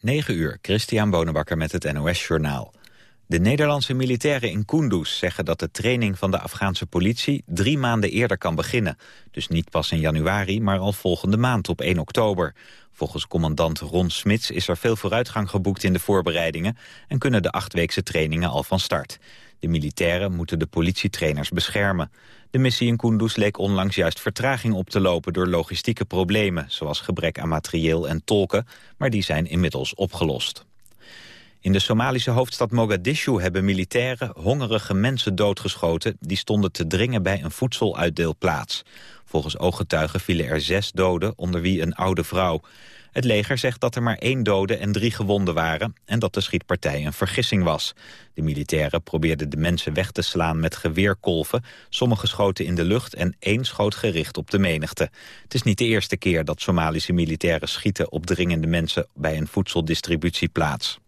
9 uur, Christian Bonenbakker met het NOS Journaal. De Nederlandse militairen in Kunduz zeggen dat de training van de Afghaanse politie drie maanden eerder kan beginnen. Dus niet pas in januari, maar al volgende maand op 1 oktober. Volgens commandant Ron Smits is er veel vooruitgang geboekt in de voorbereidingen en kunnen de achtweekse trainingen al van start. De militairen moeten de politietrainers beschermen. De missie in Kunduz leek onlangs juist vertraging op te lopen door logistieke problemen, zoals gebrek aan materieel en tolken, maar die zijn inmiddels opgelost. In de Somalische hoofdstad Mogadishu hebben militairen hongerige mensen doodgeschoten die stonden te dringen bij een voedseluitdeelplaats. Volgens ooggetuigen vielen er zes doden, onder wie een oude vrouw. Het leger zegt dat er maar één dode en drie gewonden waren... en dat de schietpartij een vergissing was. De militairen probeerden de mensen weg te slaan met geweerkolven. Sommige schoten in de lucht en één schoot gericht op de menigte. Het is niet de eerste keer dat Somalische militairen schieten op dringende mensen... bij een voedseldistributieplaats.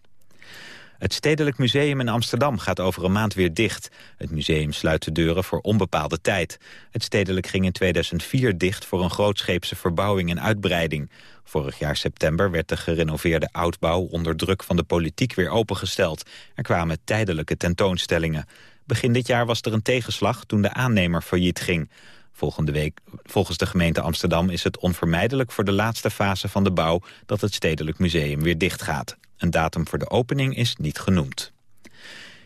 Het Stedelijk Museum in Amsterdam gaat over een maand weer dicht. Het museum sluit de deuren voor onbepaalde tijd. Het Stedelijk ging in 2004 dicht voor een grootscheepse verbouwing en uitbreiding. Vorig jaar september werd de gerenoveerde oudbouw onder druk van de politiek weer opengesteld. Er kwamen tijdelijke tentoonstellingen. Begin dit jaar was er een tegenslag toen de aannemer failliet ging. Volgende week, volgens de gemeente Amsterdam is het onvermijdelijk voor de laatste fase van de bouw dat het Stedelijk Museum weer dicht gaat. Een datum voor de opening is niet genoemd.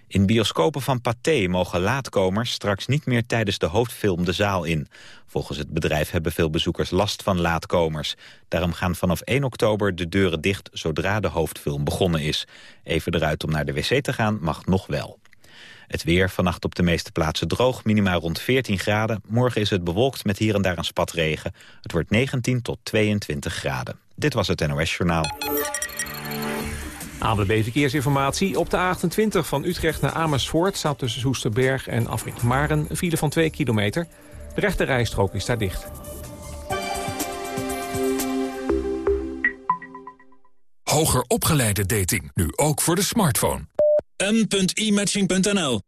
In bioscopen van Pathé mogen laatkomers straks niet meer tijdens de hoofdfilm de zaal in. Volgens het bedrijf hebben veel bezoekers last van laatkomers. Daarom gaan vanaf 1 oktober de deuren dicht zodra de hoofdfilm begonnen is. Even eruit om naar de wc te gaan mag nog wel. Het weer vannacht op de meeste plaatsen droog, minimaal rond 14 graden. Morgen is het bewolkt met hier en daar een spatregen. Het wordt 19 tot 22 graden. Dit was het NOS Journaal. ANWB Verkeersinformatie. Op de A28 van Utrecht naar Amersfoort... staat tussen Soesterberg en Afrit Maren een file van 2 kilometer. De rechte rijstrook is daar dicht. Hoger opgeleide dating, nu ook voor de smartphone. m.imatching.nl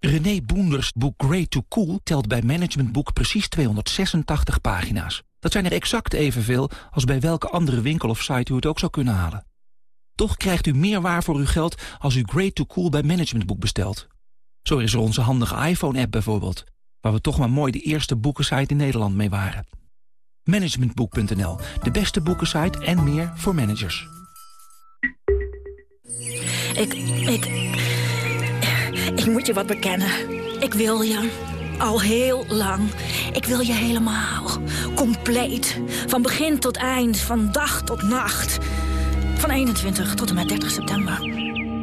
René Boenders boek Great to Cool telt bij Management Boek precies 286 pagina's. Dat zijn er exact evenveel als bij welke andere winkel of site u het ook zou kunnen halen. Toch krijgt u meer waar voor uw geld als u Great to Cool bij Management Boek bestelt. Zo is er onze handige iPhone-app bijvoorbeeld, waar we toch maar mooi de eerste boekensite in Nederland mee waren. Managementboek.nl, de beste boekensite en meer voor managers. Ik, ik, ik moet je wat bekennen. Ik wil je. Al heel lang. Ik wil je helemaal. Compleet. Van begin tot eind. Van dag tot nacht. Van 21 tot en met 30 september.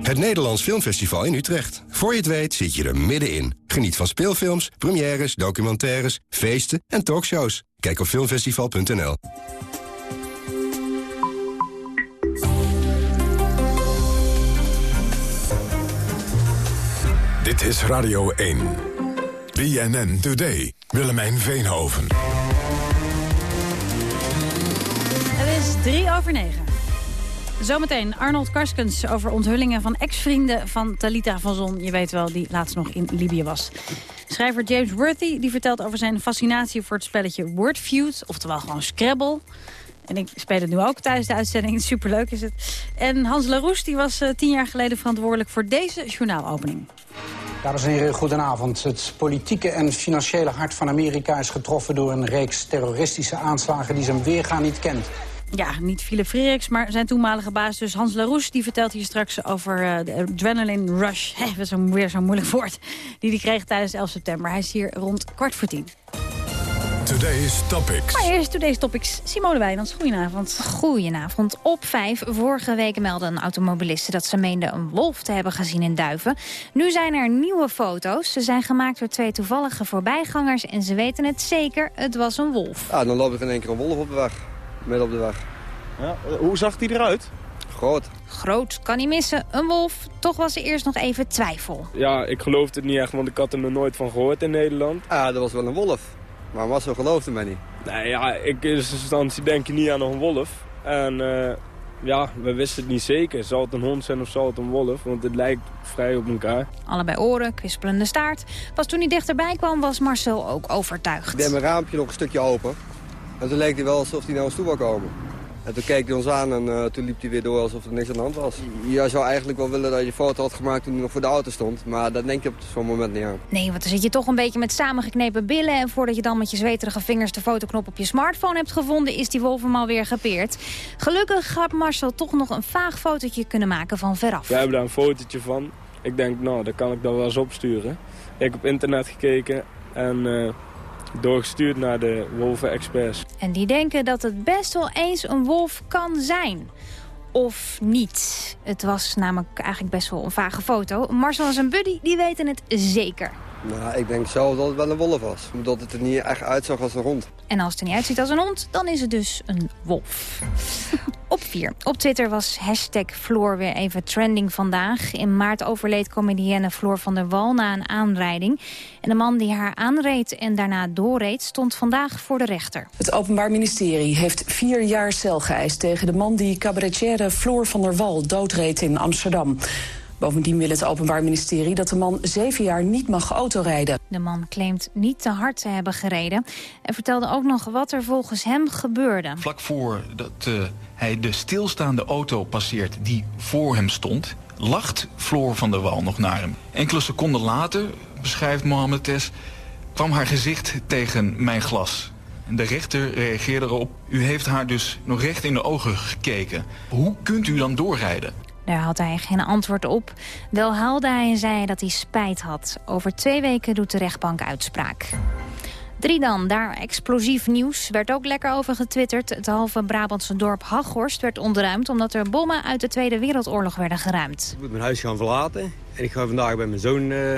Het Nederlands Filmfestival in Utrecht. Voor je het weet zit je er middenin. Geniet van speelfilms, premières, documentaires, feesten en talkshows. Kijk op filmfestival.nl. Dit is Radio 1. BNN Today. Willemijn Veenhoven. Het is drie over negen. Zometeen Arnold Karskens over onthullingen van ex-vrienden van Talita van Zon. Je weet wel, die laatst nog in Libië was. Schrijver James Worthy die vertelt over zijn fascinatie voor het spelletje Wordfeud. Oftewel gewoon Scrabble. En ik speel het nu ook tijdens de uitzending. Superleuk is het. En Hans Laroes die was uh, tien jaar geleden verantwoordelijk voor deze journaalopening. Dames en heren, goedenavond. Het politieke en financiële hart van Amerika is getroffen door een reeks terroristische aanslagen die zijn weergaan niet kent. Ja, niet Philip Freriks, maar zijn toenmalige baas dus Hans Larouche... die vertelt hier straks over uh, de adrenaline rush. Hè, dat is een, weer zo'n moeilijk woord. Die hij kreeg tijdens 11 september. Hij is hier rond kwart voor tien. Today's Topics. Maar eerst Today's Topics. Simone Wijnands, goedenavond. Goedenavond. Op vijf. Vorige week meldde een automobiliste dat ze meende een wolf te hebben gezien in Duiven. Nu zijn er nieuwe foto's. Ze zijn gemaakt door twee toevallige voorbijgangers en ze weten het zeker. Het was een wolf. Ja, dan loop ik in één keer een wolf op de weg. Midden op de weg. Ja, hoe zag hij eruit? Groot. Groot, kan niet missen. Een wolf. Toch was er eerst nog even twijfel. Ja, ik geloofde het niet echt, want ik had er nog nooit van gehoord in Nederland. Ja, dat was wel een wolf. Maar zo geloofde mij niet. Nee, ja, ik in eerste instantie denk je niet aan een wolf. En uh, ja, we wisten het niet zeker. Zal het een hond zijn of zal het een wolf? Want het lijkt vrij op elkaar. Allebei oren, kwispelende staart. Pas toen hij dichterbij kwam was Marcel ook overtuigd. Ik deed mijn raampje nog een stukje open. En toen leek hij wel alsof hij naar ons toe wou komen. En toen keek hij ons aan en uh, toen liep hij weer door alsof er niks aan de hand was. Je zou eigenlijk wel willen dat je foto had gemaakt toen hij nog voor de auto stond. Maar dat denk je op zo'n moment niet aan. Nee, want dan zit je toch een beetje met samengeknepen billen. En voordat je dan met je zweterige vingers de fotoknop op je smartphone hebt gevonden... is die wolf hem alweer gepeerd. Gelukkig had Marcel toch nog een vaag fotootje kunnen maken van veraf. We hebben daar een fotootje van. Ik denk, nou, dat kan ik dan wel eens opsturen. Ik heb op internet gekeken en... Uh, doorgestuurd naar de wolven-experts. En die denken dat het best wel eens een wolf kan zijn. Of niet. Het was namelijk eigenlijk best wel een vage foto. Marcel en zijn buddy die weten het zeker. Nou, ik denk zelf dat het wel een wolf was. Omdat het er niet echt uitzag als een hond. En als het er niet uitziet als een hond, dan is het dus een wolf. Op 4. Op Twitter was hashtag Floor weer even trending vandaag. In maart overleed comedienne Floor van der Wal na een aanrijding. En de man die haar aanreed en daarna doorreed... stond vandaag voor de rechter. Het Openbaar Ministerie heeft vier jaar cel geëist... tegen de man die cabaretière Floor van der Wal doodreed in Amsterdam. Bovendien wil het Openbaar Ministerie dat de man zeven jaar niet mag autorijden. De man claimt niet te hard te hebben gereden... en vertelde ook nog wat er volgens hem gebeurde. Vlak voor dat uh, hij de stilstaande auto passeert die voor hem stond... lacht Floor van der Wal nog naar hem. Enkele seconden later, beschrijft Mohamed Tess... kwam haar gezicht tegen mijn glas. De rechter reageerde erop. U heeft haar dus nog recht in de ogen gekeken. Hoe kunt u dan doorrijden? Daar had hij geen antwoord op. Wel haalde hij en zei dat hij spijt had. Over twee weken doet de rechtbank uitspraak. Drie dan, daar explosief nieuws. Werd ook lekker over getwitterd. Het halve Brabantse dorp Haghorst werd ontruimd... omdat er bommen uit de Tweede Wereldoorlog werden geruimd. Ik moet mijn huis gaan verlaten. En ik ga vandaag bij mijn zoon uh,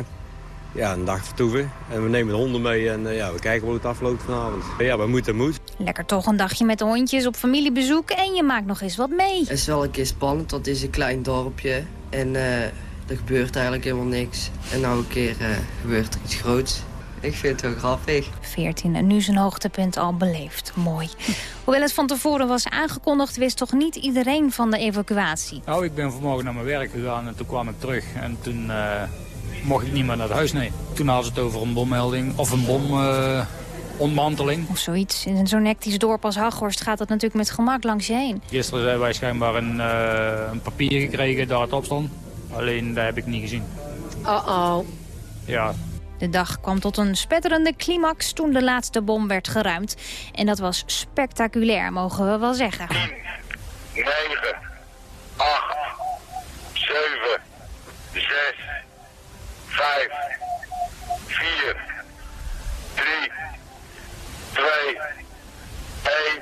ja, een dag vertoeven. En we nemen de honden mee en uh, ja, we kijken hoe het afloopt vanavond. Ja, we moeten moet. Lekker toch een dagje met de hondjes op familiebezoek en je maakt nog eens wat mee. Het is wel een keer spannend, want het is een klein dorpje. En uh, er gebeurt eigenlijk helemaal niks. En nou een keer uh, gebeurt er iets groots. Ik vind het wel grappig. 14 en nu zijn hoogtepunt al beleefd. Mooi. Hoewel het van tevoren was aangekondigd... wist toch niet iedereen van de evacuatie? Nou, ik ben vanmorgen naar mijn werk gegaan en toen kwam ik terug. En toen uh, mocht ik niet meer naar het huis, nee. Toen hadden ze het over een bommelding of een bom... Uh, ontmanteling. Of zoiets. In zo'n hectisch dorp als Haghorst gaat dat natuurlijk met gemak langs je heen. Gisteren hebben wij schijnbaar een, uh, een papier gekregen daar het op stond. Alleen dat heb ik niet gezien. Uh-oh. Ja. De dag kwam tot een spetterende climax toen de laatste bom werd geruimd. En dat was spectaculair, mogen we wel zeggen. 9, 8, 7, 6, 5, 4, 3, 2, 1.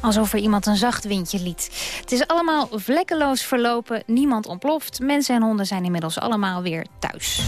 Alsof er iemand een zacht windje liet. Het is allemaal vlekkeloos verlopen, niemand ontploft. Mensen en honden zijn inmiddels allemaal weer thuis.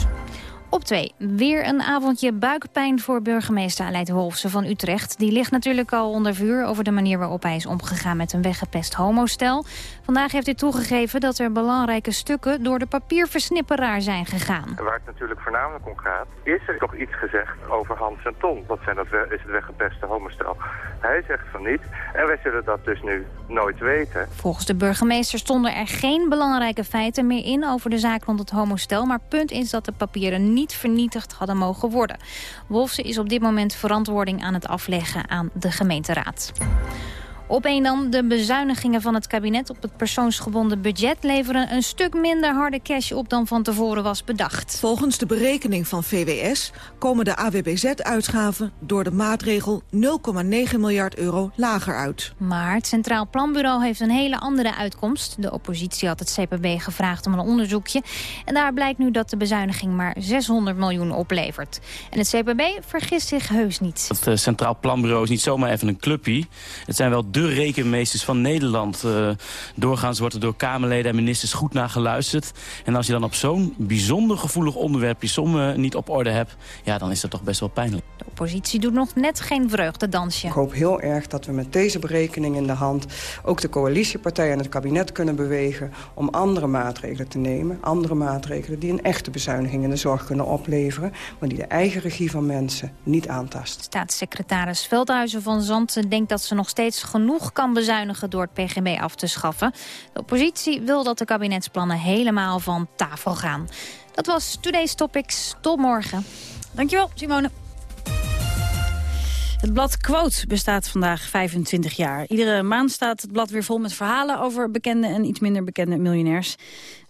Op twee, weer een avondje buikpijn voor burgemeester Aleid Wolfsen van Utrecht. Die ligt natuurlijk al onder vuur over de manier waarop hij is omgegaan met een weggepest homostel. Vandaag heeft hij toegegeven dat er belangrijke stukken door de papierversnipperaar zijn gegaan. Waar het natuurlijk voornamelijk om gaat, is er toch iets gezegd over Hans en Ton. Dat zijn dat is het weggepeste homostel. Hij zegt van niet en wij zullen dat dus nu nooit weten. Volgens de burgemeester stonden er geen belangrijke feiten meer in over de zaak rond het homostel. Maar punt is dat de papieren niet vernietigd hadden mogen worden. Wolfsen is op dit moment verantwoording aan het afleggen aan de gemeenteraad. Op een dan, de bezuinigingen van het kabinet op het persoonsgebonden budget... leveren een stuk minder harde cash op dan van tevoren was bedacht. Volgens de berekening van VWS komen de AWBZ-uitgaven... door de maatregel 0,9 miljard euro lager uit. Maar het Centraal Planbureau heeft een hele andere uitkomst. De oppositie had het CPB gevraagd om een onderzoekje. En daar blijkt nu dat de bezuiniging maar 600 miljoen oplevert. En het CPB vergist zich heus niet. Het uh, Centraal Planbureau is niet zomaar even een clubje. Het zijn wel de rekenmeesters van Nederland. Uh, doorgaans wordt er door Kamerleden en ministers goed naar geluisterd. En als je dan op zo'n bijzonder gevoelig onderwerp je sommen niet op orde hebt... ja, dan is dat toch best wel pijnlijk. De oppositie doet nog net geen vreugdedansje. Ik hoop heel erg dat we met deze berekening in de hand... ook de coalitiepartijen en het kabinet kunnen bewegen... om andere maatregelen te nemen. Andere maatregelen die een echte bezuiniging in de zorg kunnen opleveren... maar die de eigen regie van mensen niet aantasten. Staatssecretaris Veldhuizen van Zanten denkt dat ze nog steeds genoeg genoeg kan bezuinigen door het PGB af te schaffen. De oppositie wil dat de kabinetsplannen helemaal van tafel gaan. Dat was Today's Topics. Tot morgen. Dankjewel, Simone. Het blad Quote bestaat vandaag 25 jaar. Iedere maand staat het blad weer vol met verhalen over bekende en iets minder bekende miljonairs.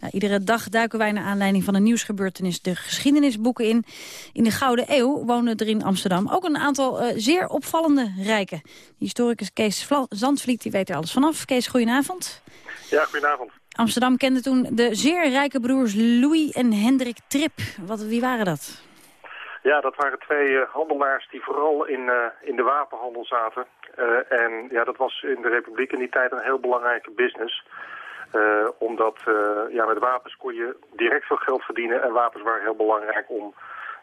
Uh, iedere dag duiken wij naar aanleiding van een nieuwsgebeurtenis de geschiedenisboeken in. In de Gouden Eeuw woonden er in Amsterdam ook een aantal uh, zeer opvallende rijken. Historicus Kees Vla Zandvliet die weet er alles vanaf. Kees, goedenavond. Ja, goedenavond. Amsterdam kende toen de zeer rijke broers Louis en Hendrik Trip. Wat, wie waren dat? Ja, dat waren twee uh, handelaars die vooral in, uh, in de wapenhandel zaten. Uh, en ja, dat was in de Republiek in die tijd een heel belangrijke business. omdat ja, met wapens kon je direct veel geld verdienen. En wapens waren heel belangrijk om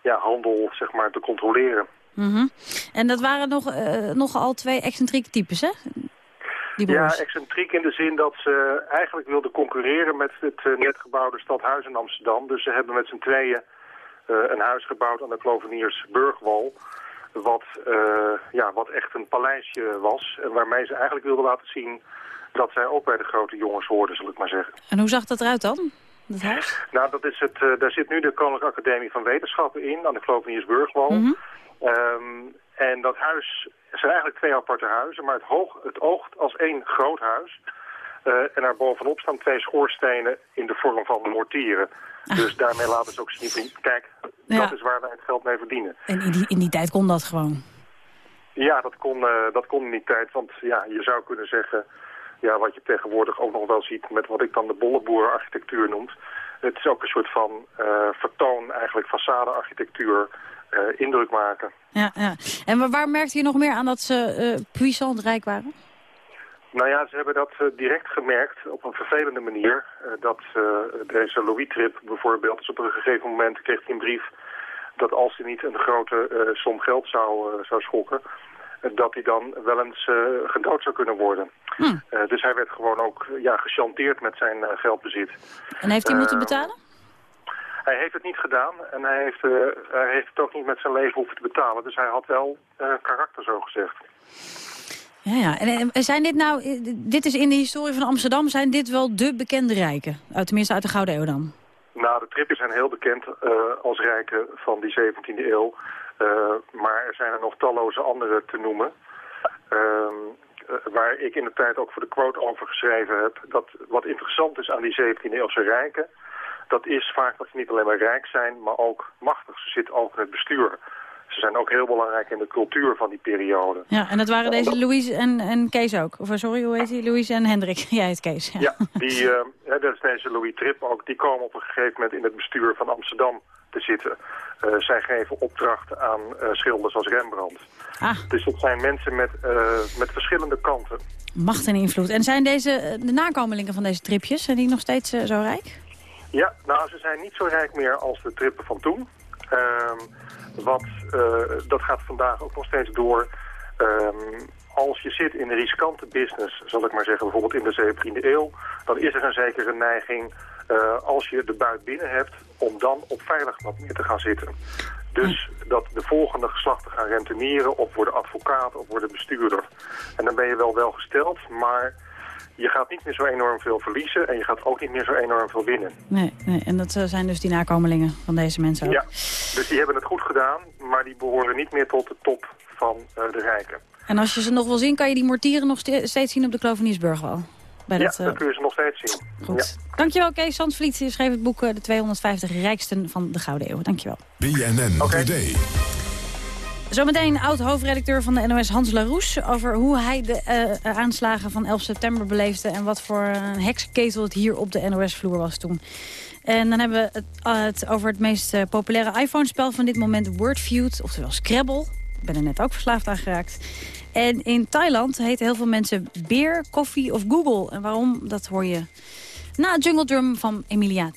ja, handel zeg maar, te controleren. Mm -hmm. En dat waren nog, nogal twee excentrieke types, hè? Ja, excentriek in de zin dat ze eigenlijk wilden concurreren met het net gebouwde stadhuis in Amsterdam. Dus ze hebben met z'n tweeën een huis gebouwd aan de Kloveniersburgwal. Wat, uh, ja, wat echt een paleisje was. En waarmee ze eigenlijk wilden laten zien dat zij ook bij de grote jongens hoorden, zal ik maar zeggen. En hoe zag dat eruit dan, dat huis? Nou, dat is het, uh, daar zit nu de Koninklijke Academie van Wetenschappen in, aan de Kloveniersburgwal. Mm -hmm. um, en dat huis zijn eigenlijk twee aparte huizen, maar het, hoog, het oogt als één groot huis. Uh, en daar bovenop staan twee schoorstenen in de vorm van mortieren. Ah. Dus daarmee laten ze ook zien, kijk, ja. dat is waar wij het geld mee verdienen. En in die, in die tijd kon dat gewoon? Ja, dat kon, uh, dat kon in die tijd, want ja, je zou kunnen zeggen... Ja, wat je tegenwoordig ook nog wel ziet met wat ik dan de bolleboerenarchitectuur noemt. Het is ook een soort van uh, vertoon, eigenlijk façadearchitectuur, uh, indruk maken. Ja, ja. En waar merkte je nog meer aan dat ze puissant rijk waren? Nou ja, ze hebben dat uh, direct gemerkt op een vervelende manier. Uh, dat uh, deze Louis Trip bijvoorbeeld, dus op een gegeven moment kreeg hij een brief... dat als hij niet een grote som geld zou, zou schokken... dat hij dan wel eens gedood zou kunnen worden. Hm. dus hij werd gewoon ook ja, gechanteerd met zijn geldbezit. En heeft hij moeten betalen? Hij heeft het niet gedaan en hij heeft, hij heeft het ook niet met zijn leven hoeven te betalen. Dus hij had wel karakter, zo gezegd. Ja, ja. En, en zijn dit nou, dit is in de historie van Amsterdam, zijn dit wel de bekende rijken? Tenminste uit de Gouden Eeuw dan? Nou, de Trippers zijn heel bekend uh, als rijken van die 17e eeuw. Uh, maar er zijn er nog talloze andere te noemen. Uh, waar ik in de tijd ook voor de quote over geschreven heb. Dat wat interessant is aan die 17e eeuwse rijken... dat is vaak dat ze niet alleen maar rijk zijn, maar ook machtig. Ze zitten ook in het bestuur. Ze zijn ook heel belangrijk in de cultuur van die periode. Ja, en dat waren deze dat... Louise en, en Kees ook. Of sorry, hoe heet hij? Louise en Hendrik. Jij heet Kees. Ja, ja die, uh, dat is deze Louis Trip ook. Die komen op een gegeven moment in het bestuur van Amsterdam te zitten. Uh, zij geven opdrachten aan uh, schilders als Rembrandt. Ah. Dus het zijn mensen met, met verschillende kanten. Macht en invloed. En zijn deze de nakomelingen van deze tripjes, zijn die nog steeds zo rijk? Ja, nou ze zijn niet zo rijk meer als de trippen van toen. Ehm, wat, uh, dat gaat vandaag ook nog steeds door. Um, als je zit in een riskante business, zal ik maar zeggen, bijvoorbeeld in de 17e eeuw, dan is er een zekere neiging, uh, als je de buit binnen hebt, om dan op veilig wat meer te gaan zitten. Dus dat de volgende geslachten gaan rentenieren of worden advocaat of worden bestuurder. En dan ben je wel wel gesteld, maar je gaat niet meer zo enorm veel verliezen en je gaat ook niet meer zo enorm veel winnen. Nee, nee. en dat uh, zijn dus die nakomelingen van deze mensen ook. Ja, dus die hebben het goed gedaan, maar die behoren niet meer tot de top van uh, de rijken. En als je ze nog wil zien, kan je die mortieren nog steeds zien op de Kloveniersburgwal? Bij dat, uh... dan kun je ze nog steeds zien. Goed. Ja. Dankjewel Kees Zandvliet. Je schreef het boek De 250 rijksten van de Gouden Eeuw. Dankjewel. BNN okay. Today. Zometeen oud-hoofdredacteur van de NOS Hans Laroes... over hoe hij de uh, aanslagen van 11 september beleefde... en wat voor een heksenketel het hier op de NOS-vloer was toen. En dan hebben we het, over het meest populaire iPhone-spel van dit moment... Wordfeud, oftewel Scrabble. Ik ben er net ook verslaafd aan geraakt. En in Thailand heten heel veel mensen beer, koffie of Google. En waarom, dat hoor je na Jungle Drum van Emilia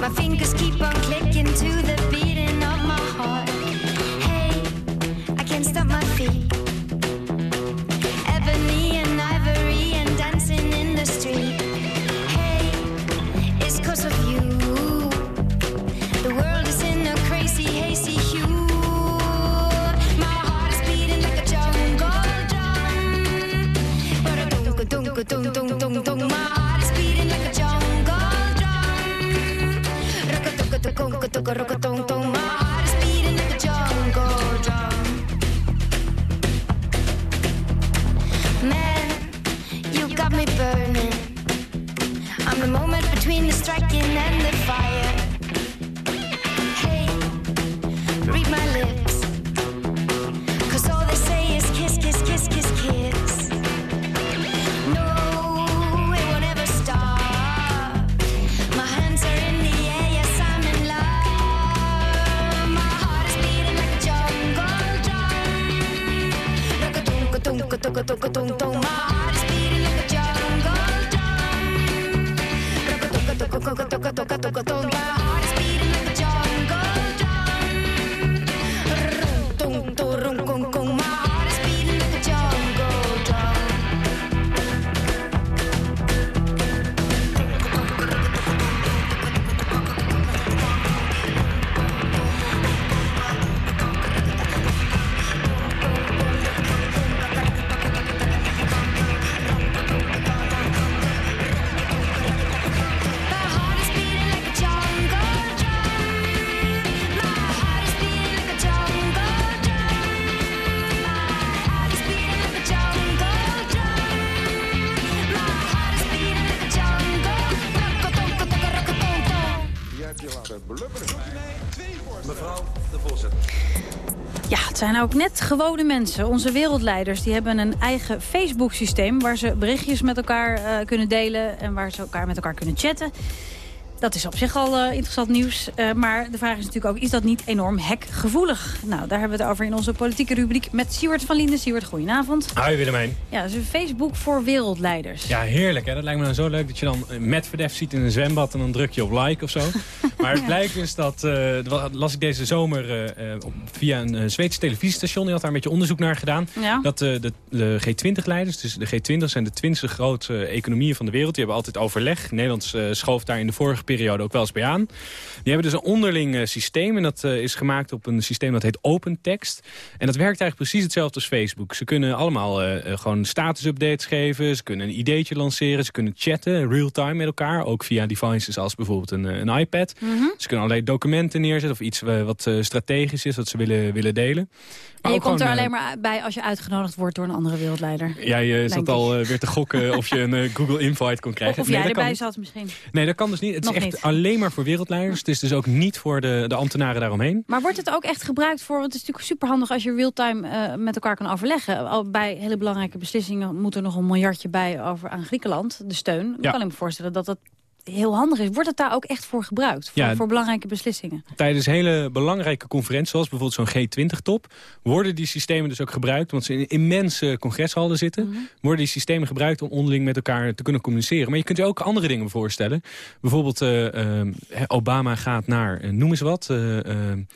Torini. fingers keep on clicking to the beating of my heart. Hey, I can't stop my feet. Ebony and ivory and dancing in the street. Hey, it's cause of you. The world is in a crazy, hazy hue. My heart is beating like a jungle drum. Dunk, tuka zijn ook net gewone mensen. Onze wereldleiders die hebben een eigen Facebook-systeem... waar ze berichtjes met elkaar eh, kunnen delen en waar ze elkaar met elkaar kunnen chatten. Dat is op zich al eh, interessant nieuws. Eh, maar de vraag is natuurlijk ook, is dat niet enorm hackgevoelig? Nou, daar hebben we het over in onze politieke rubriek met Siewert van Linden. Siewert, goedenavond. Hoi Willemijn. Ja, dus een Facebook voor wereldleiders. Ja, heerlijk hè. Dat lijkt me dan zo leuk dat je dan Medvedev ziet in een zwembad en dan druk je op like of zo. maar het blijkt dus dat, eh, dat las ik deze zomer eh, eh, via een uh, Zweedse televisiestation. Die had daar een beetje onderzoek naar gedaan. Ja. Dat eh, de, de G20-leiders, dus de G20 zijn de 20 grootste economieën van de wereld. Die hebben altijd overleg. Nederland eh, schoof daar in de vorige periode ook wel eens bij aan. Die hebben dus een onderling eh, systeem. En dat eh, is gemaakt op een systeem dat heet OpenText. En dat werkt eigenlijk precies hetzelfde als Facebook. Ze kunnen allemaal eh, eh, gewoon status-updates geven. Ze kunnen een ideetje lanceren. Ze kunnen chatten, real-time met elkaar. Ook via devices als bijvoorbeeld een, eh, een iPad. Mhm. Ze kunnen allerlei documenten neerzetten. Of iets wat strategisch is, wat ze willen, willen delen. En je komt er gewoon, alleen maar bij als je uitgenodigd wordt door een andere wereldleider. Jij Denk zat al weer te gokken of je een Google Invite kon krijgen. Of Nee, jij kan erbij zat misschien. Nee, dat kan dus niet. Het Nog is echt niet. alleen maar voor wereldleiders. Het is dus ook niet voor de, de ambtenaren daaromheen. Maar wordt het ook echt gebruikt voor... want het is natuurlijk superhandig als je real-time eh, met elkaar kan overleggen. Al bij hele belangrijke beslissingen moet er nog een miljardje bij over aan Griekenland, de steun. Dan Ja. kan ik me voorstellen dat dat heel handig is. Wordt het daar ook echt voor gebruikt? Voor, Ja. voor belangrijke beslissingen? Tijdens hele belangrijke conferenties, zoals bijvoorbeeld zo'n G20-top... worden die systemen dus ook gebruikt, want ze in immense congreshallen zitten... Mhm. worden die systemen gebruikt om onderling met elkaar te kunnen communiceren. Maar je kunt je ook andere dingen voorstellen. Bijvoorbeeld eh, eh, Obama gaat naar, eh, noem eens wat,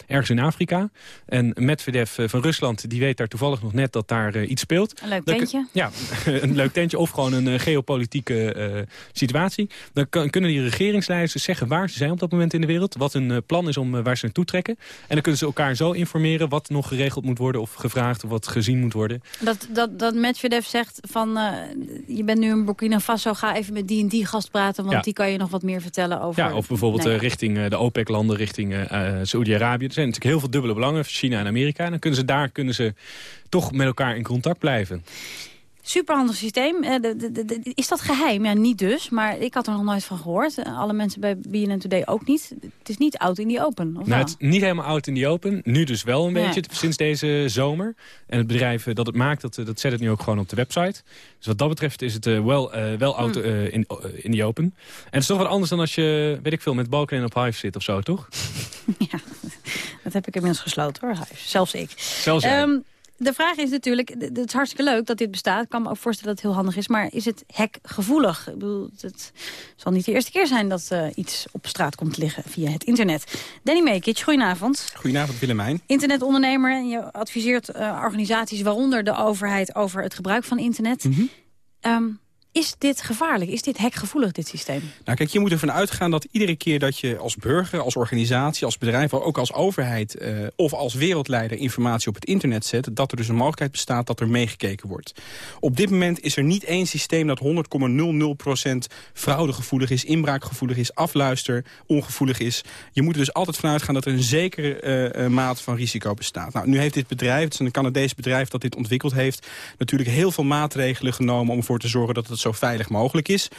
ergens in Afrika. En Medvedev van Rusland, die weet daar toevallig nog net dat daar iets speelt. Een leuk Dan tentje. Ja, een leuk tentje of gewoon een geopolitieke situatie. Dan kan- kunnen die regeringsleiders zeggen waar ze zijn op dat moment in de wereld. Wat hun eh, plan is om eh, waar ze naartoe trekken. En dan kunnen ze elkaar zo informeren wat nog geregeld moet worden of gevraagd of wat gezien moet worden. Dat, dat, dat Medvedev zegt van... eh, je bent nu in Burkina Faso, ga even met die en die gast praten... want Ja. die kan je nog wat meer vertellen over... Ja, of bijvoorbeeld Nou ja. richting de OPEC-landen, richting eh, Saoedi-Arabië. Er zijn natuurlijk heel veel dubbele belangen, China en Amerika. En dan kunnen ze daar kunnen ze toch met elkaar in contact blijven. Superhandig systeem. Eh, is dat geheim? Ja, niet dus. Maar ik had er nog nooit van gehoord. Eh, Alle mensen bij BNN Today ook niet. Het is niet out in the open, of Nou, wel? het is niet helemaal oud in die open. Nu dus wel een Ja. beetje, sinds deze zomer. En het bedrijf eh, dat het maakt, dat, dat zet het nu ook gewoon op de website. Dus wat dat betreft is het wel, eh, wel oud Hmm. eh, in, in die open. En het is toch wat anders dan als je, weet ik veel, met Balkan op Hive zit of zo, toch? Dat heb ik inmiddels gesloten hoor. Huis. Zelfs ik. Zelfs jij. Ehm, de vraag is natuurlijk, het is hartstikke leuk dat dit bestaat. Ik kan me ook voorstellen dat het heel handig is. Maar is het hackgevoelig? Ik bedoel, het zal niet de eerste keer zijn dat eh, iets op straat komt liggen via het internet. Danny Mekic, goedenavond. Goedenavond Willemijn. Internetondernemer. En je adviseert eh, organisaties, waaronder de overheid, over het gebruik van internet. Ehm, is dit gevaarlijk? Is dit hekgevoelig, dit systeem? Nou kijk, je moet ervan uitgaan dat iedere keer dat je als burger, als organisatie, als bedrijf... ook als overheid uh, of als wereldleider informatie op het internet zet... dat er dus een mogelijkheid bestaat dat er meegekeken wordt. Op dit moment is er niet één systeem dat 100,00% fraudegevoelig is... inbraakgevoelig is, afluister, ongevoelig is. Je moet er dus altijd vanuit gaan dat er een zekere uh, maat van risico bestaat. Nou, nu heeft dit bedrijf, het is een Canadees bedrijf dat dit ontwikkeld heeft... natuurlijk heel veel maatregelen genomen om ervoor te zorgen dat het zo veilig mogelijk is.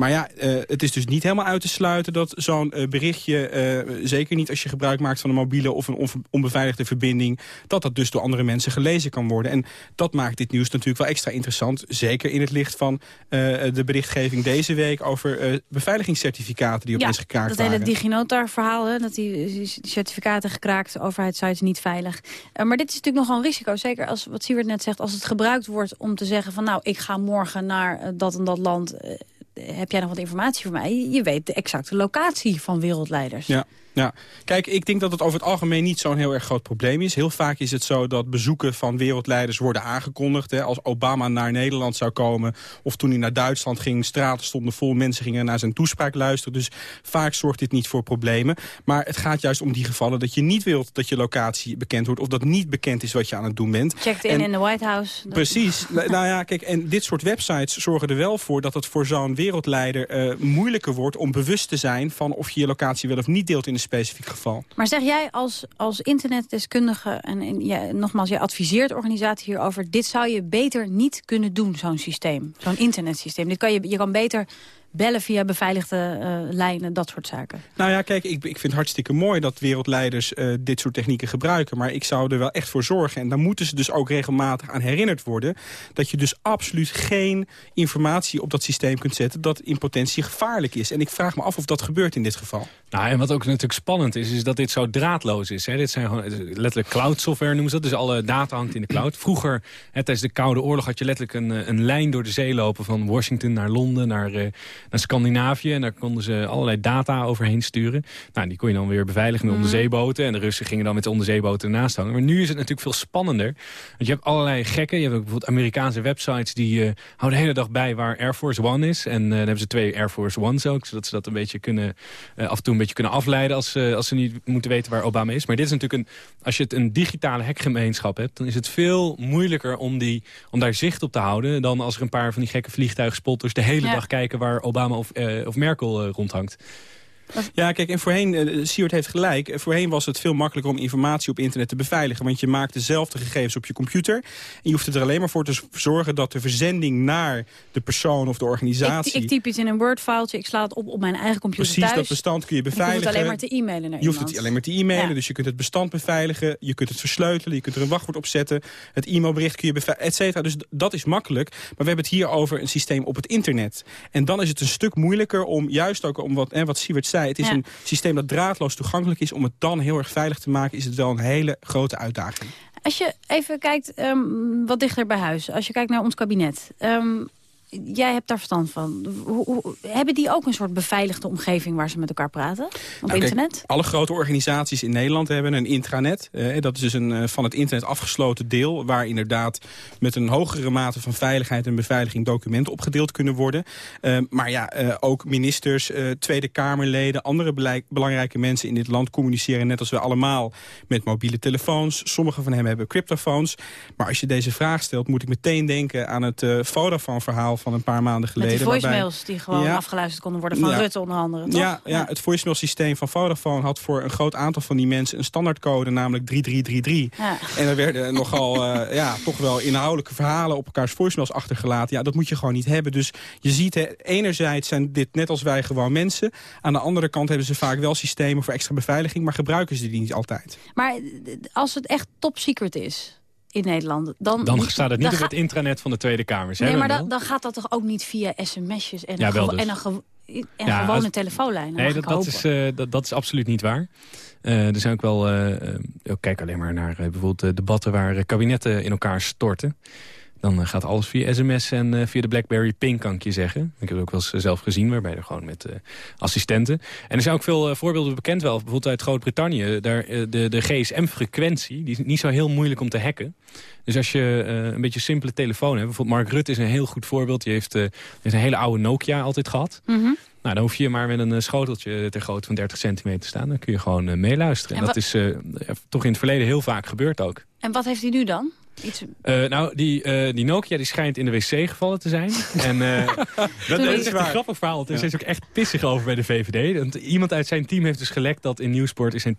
Maar ja, uh, het is dus niet helemaal uit te sluiten dat zo'n uh, berichtje... Uh, zeker niet als je gebruik maakt van een mobiele of een onbeveiligde verbinding... dat dat dus door andere mensen gelezen kan worden. En dat maakt dit nieuws natuurlijk wel extra interessant. Zeker in het licht van de berichtgeving deze week... over beveiligingscertificaten die opeens ja, gekraakt dat waren. hele DigiNotar-verhaal, dat die, die, certificaten gekraakt... overheidssites niet veilig. maar dit is natuurlijk nogal een risico. Zeker als, wat Siewert net zegt, als het gebruikt wordt om te zeggen... van nou, ik ga morgen naar dat en dat land heb jij nog wat informatie voor mij? Je weet de exacte locatie van wereldleiders. Ja. Ja, kijk, ik denk dat het over het algemeen niet zo'n heel erg groot probleem is. Heel vaak is het zo dat bezoeken van wereldleiders worden aangekondigd. Hè. Als Obama naar Nederland zou komen of toen hij naar Duitsland ging... straten stonden vol, mensen gingen naar zijn toespraak luisteren. Dus vaak zorgt dit niet voor problemen. Maar het gaat juist om die gevallen dat je niet wilt dat je locatie bekend wordt... of dat niet bekend is wat je aan het doen bent. Checked in in de White House. Precies. nou ja, kijk, en dit soort websites zorgen er wel voor... dat het voor zo'n wereldleider uh, moeilijker wordt om bewust te zijn... van of je je locatie wel of niet deelt in specifiek geval. Maar zeg jij als, als internetdeskundige, en, en ja, nogmaals, je adviseert organisatie hierover... dit zou je beter niet kunnen doen, zo'n systeem, zo'n internetsysteem. Dit kan je, je kan beter bellen via beveiligde uh, lijnen, dat soort zaken. Nou ja, kijk, ik, ik vind het hartstikke mooi dat wereldleiders uh, dit soort technieken gebruiken. Maar ik zou er wel echt voor zorgen, en dan moeten ze dus ook regelmatig aan herinnerd worden... dat je dus absoluut geen informatie op dat systeem kunt zetten... dat in potentie gevaarlijk is. En ik vraag me af of dat gebeurt in dit geval. Nou, en wat ook natuurlijk spannend is, is dat dit zo draadloos is. Hè. Dit zijn gewoon letterlijk cloud software noemen ze dat. Dus alle data hangt in de cloud. Vroeger, hè, tijdens de Koude Oorlog, had je letterlijk een, een lijn door de zee lopen... van Washington naar Londen, naar... Uh, naar Scandinavië. En daar konden ze allerlei data overheen sturen. Nou, die kon je dan weer beveiligen met onderzeeboten. En de Russen gingen dan met de onderzeeboten ernaast hangen. Maar nu is het natuurlijk veel spannender. Want je hebt allerlei gekken. Je hebt ook bijvoorbeeld Amerikaanse websites die uh, houden de hele dag bij waar Air Force One is. En uh, dan hebben ze twee Air Force Ones ook. Zodat ze dat een beetje kunnen, uh, af en toe een beetje kunnen afleiden als, als ze niet moeten weten waar Obama is. Maar dit is natuurlijk een, als je het een digitale hackgemeenschap hebt, dan is het veel moeilijker om, die, om daar zicht op te houden. Dan als er een paar van die gekke vliegtuigspotters de hele ja. dag kijken waar Obama of, uh, of Merkel uh, Ja, kijk, en voorheen, uh, Siewert heeft gelijk... voorheen was het veel makkelijker om informatie op internet te beveiligen. Want je maakt dezelfde gegevens op je computer. En je hoeft er alleen maar voor te zorgen dat de verzending naar de persoon of de organisatie... Ik, ik typ iets in een Word-filetje, ik sla het op op mijn eigen computer Precies, thuis. dat bestand kun je beveiligen. Je hoeft het alleen maar te e-mailen naar Je hoeft het alleen maar te e-mailen, ja. dus je kunt het bestand beveiligen. Je kunt het versleutelen, je kunt er een wachtwoord op zetten. Het e-mailbericht kun je beveiligen, et cetera. Dus dat is makkelijk. Maar we hebben het hier over een systeem op het internet. En dan is het een stuk moeilijker om, juist ook om wat, en wat Siewert zei... het is Ja. een systeem dat draadloos toegankelijk is... om het dan heel erg veilig te maken, is het wel een hele grote uitdaging. Als je even kijkt ehm, wat dichter bij huis. Als je kijkt naar ons kabinet. Ehm, jij hebt daar verstand van. Hoe, hoe- hebben die ook een soort beveiligde omgeving waar ze met elkaar praten? Op Nou, kijk, internet? alle grote organisaties in Nederland hebben een intranet. Eh, dat is dus een eh, van het internet afgesloten deel... waar inderdaad met een hogere mate van veiligheid en beveiliging... documenten opgedeeld kunnen worden. Eh, maar ja, eh, ook ministers, eh, Tweede Kamerleden... andere belangrijke mensen in dit land communiceren... net als we allemaal met mobiele telefoons. Sommige van hen hebben cryptofoons. Maar als je deze vraag stelt, moet ik meteen denken... aan het Vodafone-verhaal van een paar maanden Met geleden. die waarbij- voicemails die gewoon Ja. afgeluisterd konden worden van Ja. Rutte onder andere, toch? Ja, ja, het voicemail systeem van Vodafone had voor een groot aantal van die mensen een standaardcode, namelijk 3333. Ja. En er werden nogal eh, ja, toch wel inhoudelijke verhalen op elkaars voicemails achtergelaten. Ja, dat moet je gewoon niet hebben. Dus je ziet, hè, enerzijds zijn dit net als wij gewoon mensen. Aan de andere kant hebben ze vaak wel systemen voor extra beveiliging, maar gebruiken ze die niet altijd. Maar als het echt top secret is in Nederland... Dan, Dan staat het niet op het intranet van de Tweede Kamer. Nee, maar dan, gaat dat toch ook niet via sms'jes en, Ja, wel dus. en een, en Ja, gewone als- telefoonlijn? Nee, dat, dat, is, eh, dat, dat is absoluut niet waar. Eh, er zijn ook wel... eh, eh, kijk alleen maar naar bijvoorbeeld debatten waar kabinetten in elkaar storten. Dan eh, gaat alles via sms en eh, via de BlackBerry Ping, kan ik je zeggen. Ik heb het ook wel eens eh, zelf gezien, waarbij er gewoon met assistenten. En er zijn ook veel voorbeelden bekend wel. Bijvoorbeeld uit Groot-Brittannië. Daar de, de GSM-frequentie, die is niet zo heel moeilijk om te hacken. Dus als je een beetje simpele telefoon hebt. Bijvoorbeeld Mark Rutte is een heel goed voorbeeld. Die heeft, heeft een hele oude Nokia altijd gehad. Mhm. Nou, dan hoef je maar met een schoteltje ter grootte van 30 centimeter te staan. Dan kun je gewoon meeluisteren. En, En dat is toch in het verleden heel vaak gebeurd ook. En wat heeft hij nu dan? Iets... Uh, nou, die, uh, die Nokia die schijnt in de wc gevallen te zijn. en uh, dat, dat, is echt een grappig verhaal. Er is ook echt pissig over bij de VVD. Want iemand uit zijn team heeft dus gelekt dat in Nieuwsport... is zijn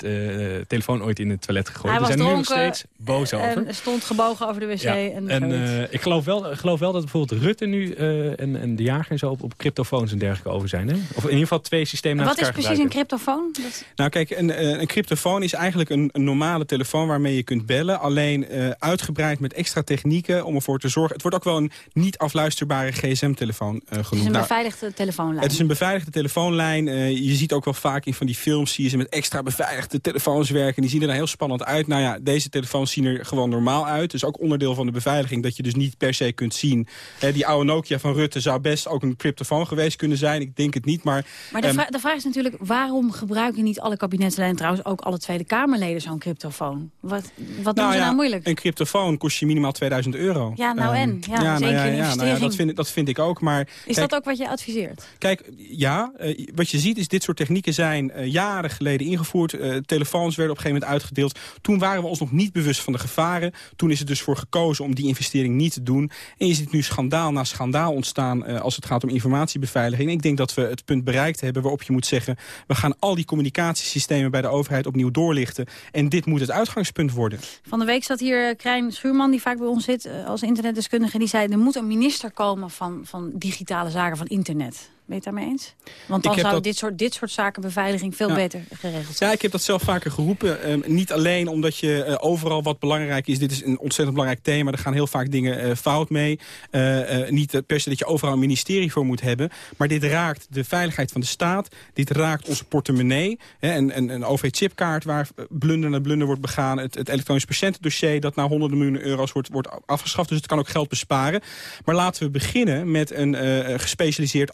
telefoon ooit in het toilet gegooid. Hij Ze zijn dronken, nu nog steeds boos over. En stond gebogen over de wc. Ja. En, en ik geloof wel, geloof wel dat bijvoorbeeld Rutte nu en, en de jager en zo... op, op cryptofoons en dergelijke over zijn. Hè? Of in ieder geval twee systemen Wat is precies gebruiken. een cryptofoon? Dat... Nou kijk, een, een cryptofoon is eigenlijk een, een normale telefoon waarmee je kunt bellen. Alleen uitgebreid met extra techniek om ervoor te zorgen. Het wordt ook wel een niet afluisterbare gsm-telefoon uh, genoemd. Het is een Nou, beveiligde telefoonlijn. het is een beveiligde telefoonlijn. Uh, je ziet ook wel vaak in van die films... zie je ze met extra beveiligde telefoons werken. Die zien er dan heel spannend uit. Nou ja, deze telefoons zien er gewoon normaal uit. Dus ook onderdeel van de beveiliging... dat je dus niet per se kunt zien. Hè, die oude Nokia van Rutte zou best ook een cryptofoon geweest kunnen zijn. Ik denk het niet, maar... Maar de, um, vra de vraag is natuurlijk... waarom gebruiken niet alle kabinetsleden... trouwens ook alle Tweede Kamerleden zo'n cryptofoon? Wat, wat doen nou ze ja, nou moeilijk? Een cryptofoon kost je minimaal 2000 euro. Ja, nou Um, en? Ja, ja, nou ja, ja, nou dat, vind, dat vind ik ook. Maar Is kijk, dat ook wat je adviseert? Kijk, ja, eh, wat je ziet is dit soort technieken zijn eh, jaren geleden ingevoerd. Eh, telefoons werden op een gegeven moment uitgedeeld. Toen waren we ons nog niet bewust van de gevaren. Toen is het dus voor gekozen om die investering niet te doen. En je ziet nu schandaal na schandaal ontstaan als het gaat om informatiebeveiliging. Ik denk dat we het punt bereikt hebben waarop je moet zeggen... we gaan al die communicatiesystemen bij de overheid opnieuw doorlichten. En dit moet het uitgangspunt worden. Van de week zat hier Krijn Schuurman, die vaak bij ons zit eh, als internetdeskundige. Die zei, er moet een minister komen van, van digitale zaken, van internet. Ben je het daarmee eens? Want dan zou dat- dit, soort, dit soort zaken beveiliging veel Ja. beter geregeld zijn. Ja, ik heb dat zelf vaker geroepen. Ehm, niet alleen omdat je eh, overal wat belangrijk is. Dit is een ontzettend belangrijk thema. Er gaan heel vaak dingen eh, fout mee. Eh, niet per se dat je overal een ministerie voor moet hebben. Maar dit raakt de veiligheid van de staat. Dit raakt onze portemonnee. Hè, een, een, een OV-chipkaart waar blunder na blunder wordt begaan. Het, het elektronisch patiëntendossier dat naar honderden miljoenen euro's wordt, wordt afgeschaft. Dus het kan ook geld besparen. Maar laten we beginnen met een gespecialiseerd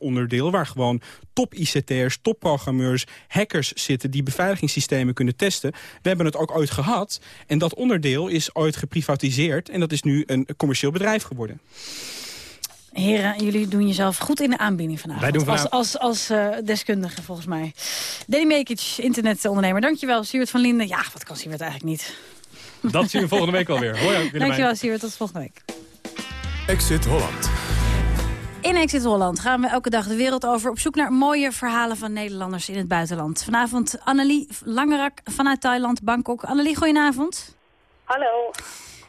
overheidsonderdeel... waar gewoon top-ICT'ers, topprogrammeurs, hackers zitten... die beveiligingssystemen kunnen testen. We hebben het ook ooit gehad. En dat onderdeel is ooit geprivatiseerd. En dat is nu een commercieel bedrijf geworden. Heren, jullie doen jezelf goed in de aanbieding vanavond. Wij doen Als, vanavond- als, als eh, deskundige, volgens mij. Danny Mekic, internetondernemer. Dankjewel, Siewert van Linden. Ja, wat kan Siewert eigenlijk niet? Dat zien we volgende week wel weer. Hoi, Willemijn. Dankjewel, Siewert. Tot volgende week. Exit Holland. In Exit Holland gaan we elke dag de wereld over... op zoek naar mooie verhalen van Nederlanders in het buitenland. Vanavond Annelie Langerak vanuit Thailand, Bangkok. Annelie, goedenavond. Hallo.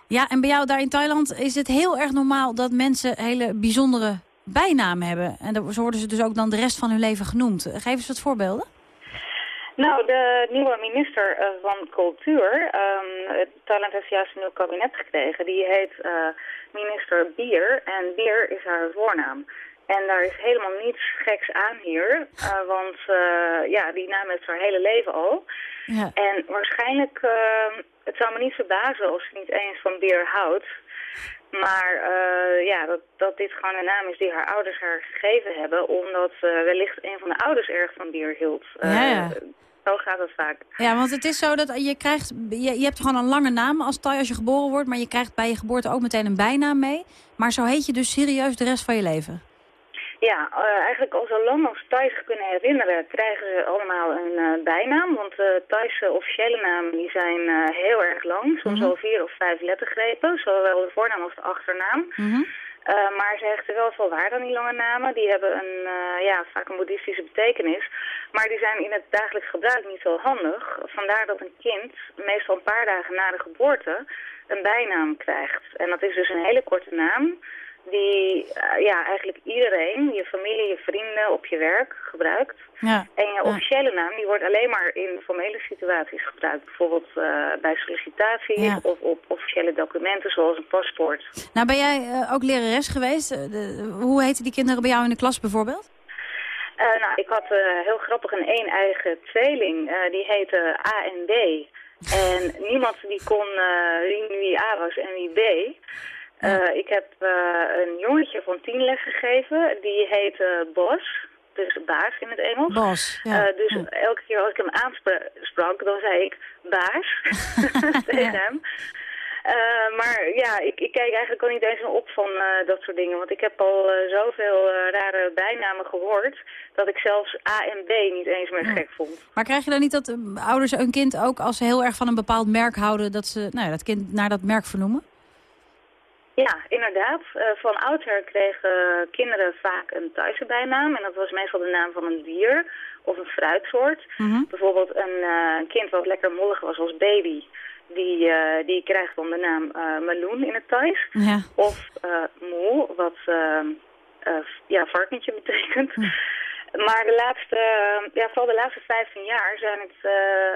Ja, en bij jou daar in Thailand is het heel erg normaal... dat mensen hele bijzondere bijnamen hebben. En zo worden ze dus ook dan de rest van hun leven genoemd. Geef eens wat voorbeelden. Nou, de nieuwe minister eh, van Cultuur, ehm, Thailand heeft juist een nieuw kabinet gekregen. Die heet eh, minister Bier en Bier is haar voornaam. En daar is helemaal niets geks aan hier, eh, want eh, ja, die naam heeft ze haar hele leven al. Ja. En waarschijnlijk, eh, het zou me niet verbazen als ze niet eens van bier houdt. Maar ja, dat, dat dit gewoon een naam is die haar ouders haar gegeven hebben. Omdat wellicht een van de ouders erg van bier hield. Ja, ja. Zo gaat het vaak. Ja, want het is zo dat je krijgt... Je, je hebt gewoon een lange naam als Thai als je geboren wordt... maar je krijgt bij je geboorte ook meteen een bijnaam mee. Maar zo heet je dus serieus de rest van je leven. Ja, eh, eigenlijk al zo lang als Thais zich kunnen herinneren krijgen ze allemaal een eh, bijnaam. Want de Thaise officiële namen die zijn heel erg lang. Soms Mhm. al vier of vijf lettergrepen, zowel de voornaam als de achternaam. Eh, maar ze hechten wel veel waarde aan die lange namen. Die hebben een, eh, ja, vaak een boeddhistische betekenis. Maar die zijn in het dagelijks gebruik niet zo handig. Vandaar dat een kind meestal een paar dagen na de geboorte een bijnaam krijgt. En dat is dus een hele korte naam die eh, ja, eigenlijk iedereen, je familie, je vrienden op je werk gebruikt. Ja. En je officiële naam die wordt alleen maar in formele situaties gebruikt. Bijvoorbeeld eh, bij sollicitaties Ja. of op officiële documenten zoals een paspoort. Nou, ben jij eh, ook lerares geweest? De- hoe heten die kinderen bij jou in de klas bijvoorbeeld? Nou, ik had heel grappig een een-eigen tweeling. eh, die heette A en B. En niemand die kon wie wie A was en wie B. Eh, ik heb eh, een jongetje van tien les gegeven. Die heette Bos. Dus baas in het Engels. Bos, ja. Eh, dus elke keer als ik hem aansprak, dan zei ik baas tegen hem. Eh, maar ja, ik, ik kijk eigenlijk al niet eens op van eh, dat soort dingen. Want ik heb al eh, zoveel eh, rare bijnamen gehoord... dat ik zelfs A en B niet eens meer gek vond. Maar krijg je dan niet dat eh, ouders een kind ook, als ze heel erg van een bepaald merk houden... dat ze nou ja, dat kind naar dat merk vernoemen? Ja, inderdaad. Eh, van oudsher kregen kinderen vaak een Thaise bijnaam. En dat was meestal de naam van een dier of een fruitsoort. Bijvoorbeeld een uh, kind wat lekker mollig was als baby. Die, uh, die krijgt dan de naam meloen in het Thais. Ja. Of moe, wat ja, varkentje betekent. Maar de laatste, ja, vooral de laatste 15 jaar zijn het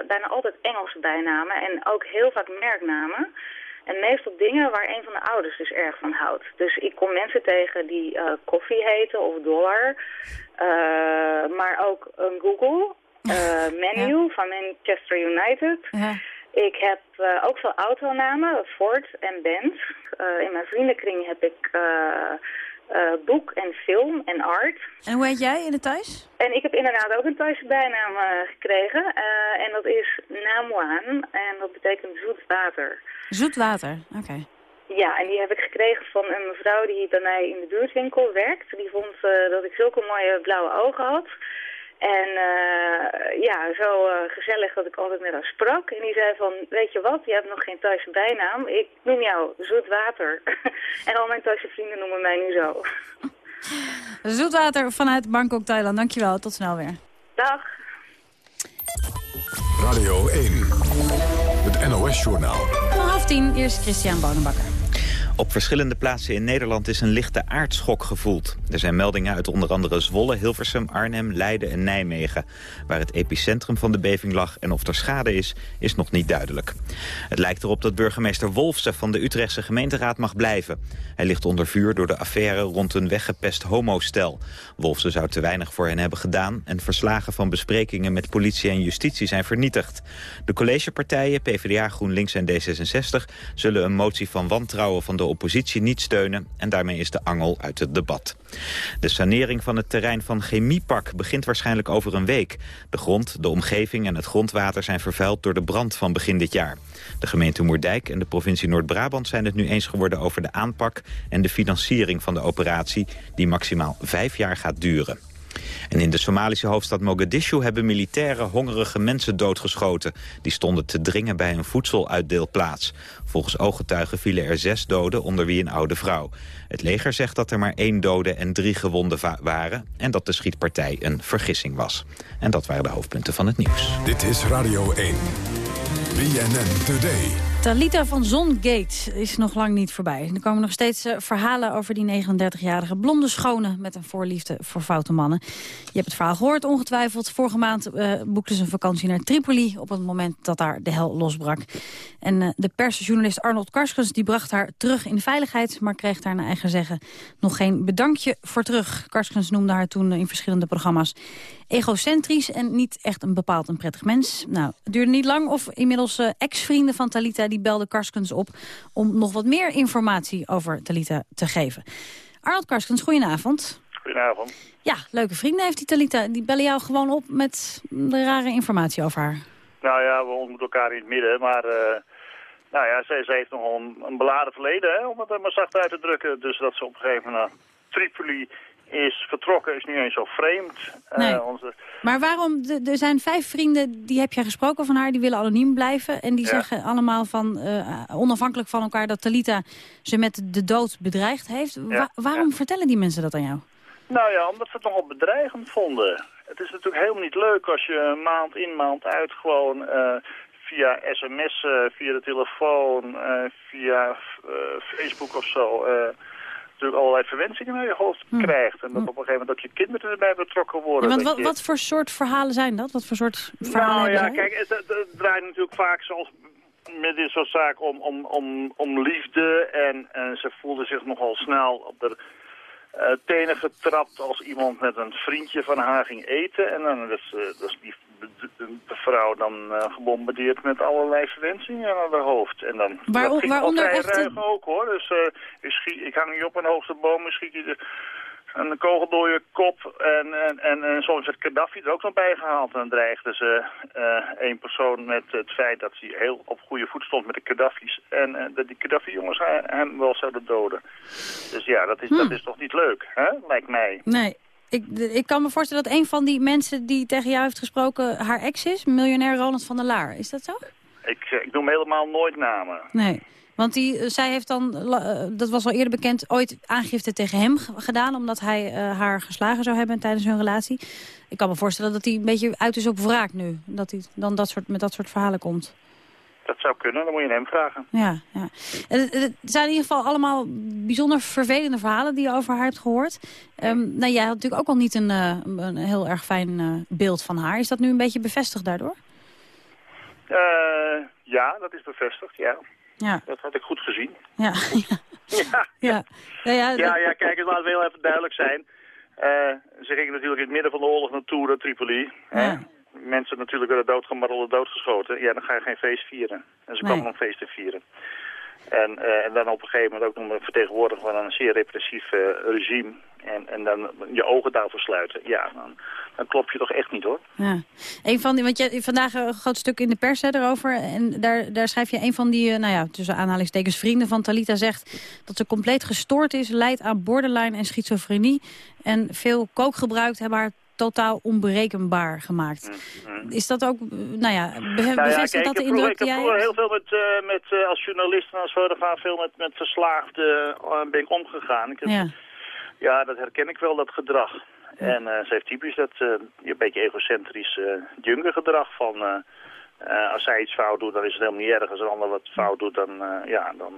bijna altijd Engelse bijnamen. En ook heel vaak merknamen. En meestal dingen waar een van de ouders dus erg van houdt. Dus ik kom mensen tegen die uh, koffie heten of dollar. Uh, maar ook een Google. Uh, menu ja. van Manchester United. Ja. Ik heb ook veel autonamen, Ford en Benz. in mijn vriendenkring heb ik boek en film en art. En hoe heet jij in het thuis? En ik heb inderdaad ook een Thaise bijnaam gekregen. en dat is Namuan. En dat betekent zoet water. Zoet water, oké. Okay. Ja, en die heb ik gekregen van een mevrouw die bij mij in de buurtwinkel werkt. Die vond dat ik zulke mooie blauwe ogen had. En uh, ja, zo uh, gezellig dat ik altijd met haar sprak. En die zei van, weet je wat, je hebt nog geen Thaise bijnaam. Ik noem jou Zoet Water. en al mijn Thaise vrienden noemen mij nu zo. Zoetwater vanuit Bangkok, Thailand. Dankjewel, tot snel weer. Dag. Radio 1, het NOS-journaal. Van half tien, eerst Christian Bonenbakker. Op verschillende plaatsen in Nederland is een lichte aardschok gevoeld. Er zijn meldingen uit onder andere Zwolle, Hilversum, Arnhem, Leiden en Nijmegen. Waar het epicentrum van de beving lag en of er schade is, is nog niet duidelijk. Het lijkt erop dat burgemeester Wolfsen van de Utrechtse gemeenteraad mag blijven. Hij ligt onder vuur door de affaire rond een weggepest homostel. Wolfsen zou te weinig voor hen hebben gedaan... en verslagen van besprekingen met politie en justitie zijn vernietigd. De collegepartijen, PvdA, GroenLinks en D66... zullen een motie van wantrouwen van de oppositie niet steunen... en daarmee is de angel uit het debat. De sanering van het terrein van Chemiepak begint waarschijnlijk over een week. De grond, de omgeving en het grondwater zijn vervuild door de brand van begin dit jaar. De gemeente Moerdijk en de provincie Noord-Brabant zijn het nu eens geworden over de aanpak en de financiering van de operatie die maximaal vijf jaar gaat duren. En in de Somalische hoofdstad Mogadishu hebben militairen hongerige mensen doodgeschoten. Die stonden te dringen bij een voedseluitdeelplaats. Volgens ooggetuigen vielen er zes doden, onder wie een oude vrouw. Het leger zegt dat er maar één dode en drie gewonden waren... en dat de schietpartij een vergissing was. En dat waren de hoofdpunten van het nieuws. Dit is Radio 1. BNN Today. Talita van Zongate is nog lang niet voorbij. Er komen nog steeds uh, verhalen over die 39-jarige blonde schone... met een voorliefde voor foute mannen. Je hebt het verhaal gehoord, ongetwijfeld. Vorige maand uh, boekte ze een vakantie naar Tripoli... op het moment dat daar de hel losbrak. En uh, de persjournalist Arnold Karskens die bracht haar terug in veiligheid... maar kreeg daar naar eigen zeggen nog geen bedankje voor terug. Karskens noemde haar toen in verschillende programma's egocentrisch... en niet echt een bepaald een prettig mens. Nou, het duurde niet lang of inmiddels ex-vrienden van Talita die belde Karskens op om nog wat meer informatie over Talita te geven. Arnold Karskens, goedenavond. Goedenavond. Ja, leuke vrienden heeft die Talita. Die bellen jou gewoon op met de rare informatie over haar. Nou ja, we ontmoeten elkaar in het midden, maar... Uh, nou ja, ze, ze heeft nogal een, een beladen verleden, hè, om het maar zacht uit te drukken. Dus dat ze op een gegeven moment naar Tripoli is vertrokken, is niet eens zo vreemd. Nee. Uh, onze... Maar waarom, er zijn vijf vrienden, die heb jij gesproken van haar, die willen anoniem blijven. En die ja. zeggen allemaal van, uh, onafhankelijk van elkaar, dat Talita ze met de dood bedreigd heeft. Ja. Wa waarom ja. vertellen die mensen dat aan jou? Nou ja, omdat ze het nogal bedreigend vonden. Het is natuurlijk helemaal niet leuk als je maand in, maand uit gewoon uh, via sms, via de telefoon, via Facebook of zo natuurlijk allerlei verwensingen naar je hoofd hm. krijgt. En dat op een gegeven moment ook je kinderen erbij betrokken worden. Ja, want wat, je... wat, voor soort verhalen zijn dat? Wat voor soort verhalen Nou ja, kijk, het, het, het, draait natuurlijk vaak zoals met dit soort zaken om, om, om, om liefde. En, en ze voelde zich nogal snel op de uh, tenen getrapt als iemand met een vriendje van haar ging eten. En dan, dat, is, uh, dat is die de, vrouw dan eh, gebombardeerd met allerlei verwensingen aan haar hoofd. En dan Waar- dat waaronder echt, ook hoor. Dus eh, ik, schiet, ik hang hier op een hoogste boom, schiet je de, een kogel door je kop. En, en, en, en soms werd Gaddafi er ook nog bij gehaald. En dan dreigden ze eh, één persoon met het feit dat hij heel op goede voet stond met de Gaddafi's. En dat die Gaddafi-jongens hem wel zouden doden. Dus ja, dat is, dat is toch niet leuk, hè? lijkt mij. Nee. Ik, ik kan me voorstellen dat een van die mensen die tegen jou heeft gesproken haar ex is. Miljonair Roland van der Laar. Is dat zo? Ik, eh, ik noem helemaal nooit namen. Nee. Want die, eh, zij heeft dan, eh, dat was al eerder bekend, ooit aangifte tegen hem gedaan... omdat hij haar geslagen zou hebben tijdens hun relatie. Ik kan me voorstellen dat hij een beetje uit is op wraak nu. Dat hij dan dat soort, met dat soort verhalen komt. Dat zou kunnen, dan moet je hem vragen. Ja, ja. Het, zijn in ieder geval allemaal bijzonder vervelende verhalen die je over haar hebt gehoord. Ehm, nou, jij had natuurlijk ook al niet een, eh, een heel erg fijn eh, beeld van haar. Is dat nu een beetje bevestigd daardoor? Eh, ja, dat is bevestigd, ja. Ja. Dat had ik goed gezien. Ja, Ja, ja. ja, ja, ja, ja kijk, het laat wel even duidelijk zijn. Eh, ze gingen natuurlijk in het midden van de oorlog naartoe naar Tripoli. hè. Mensen natuurlijk werden doodgemarreld doodgeschoten. Ja, dan ga je geen feest vieren. En ze Nee. kwamen om feest te vieren. En, eh, en dan op een gegeven moment ook nog een vertegenwoordiger van een zeer repressief eh, regime. En, en dan je ogen daarvoor sluiten. Ja, dan, dan klop je toch echt niet hoor. Ja. Een van die, want je vandaag een groot stuk in de pers hè, erover. En daar, daar schrijf je een van die, eh, nou ja, tussen aanhalingstekens vrienden van Talita zegt dat ze compleet gestoord is, leidt aan borderline en schizofrenie. En veel kook gebruikt hebben haar totaal onberekenbaar gemaakt. Is dat ook, eh, nou ja, be- Nou ja, bevestigt kijk, dat de ik heb indruk ik heb jij vroeger hebt? heel veel met, eh, met eh, als journalist en als fotograaf veel met, met verslaafden ben ik omgegaan. Ik heb, Ja. ja, dat herken ik wel, dat gedrag. En ze heeft typisch dat een beetje egocentrisch junkergedrag van... als zij iets fout doet, dan is het helemaal niet erg. Als een ander wat fout doet, dan, ja, dan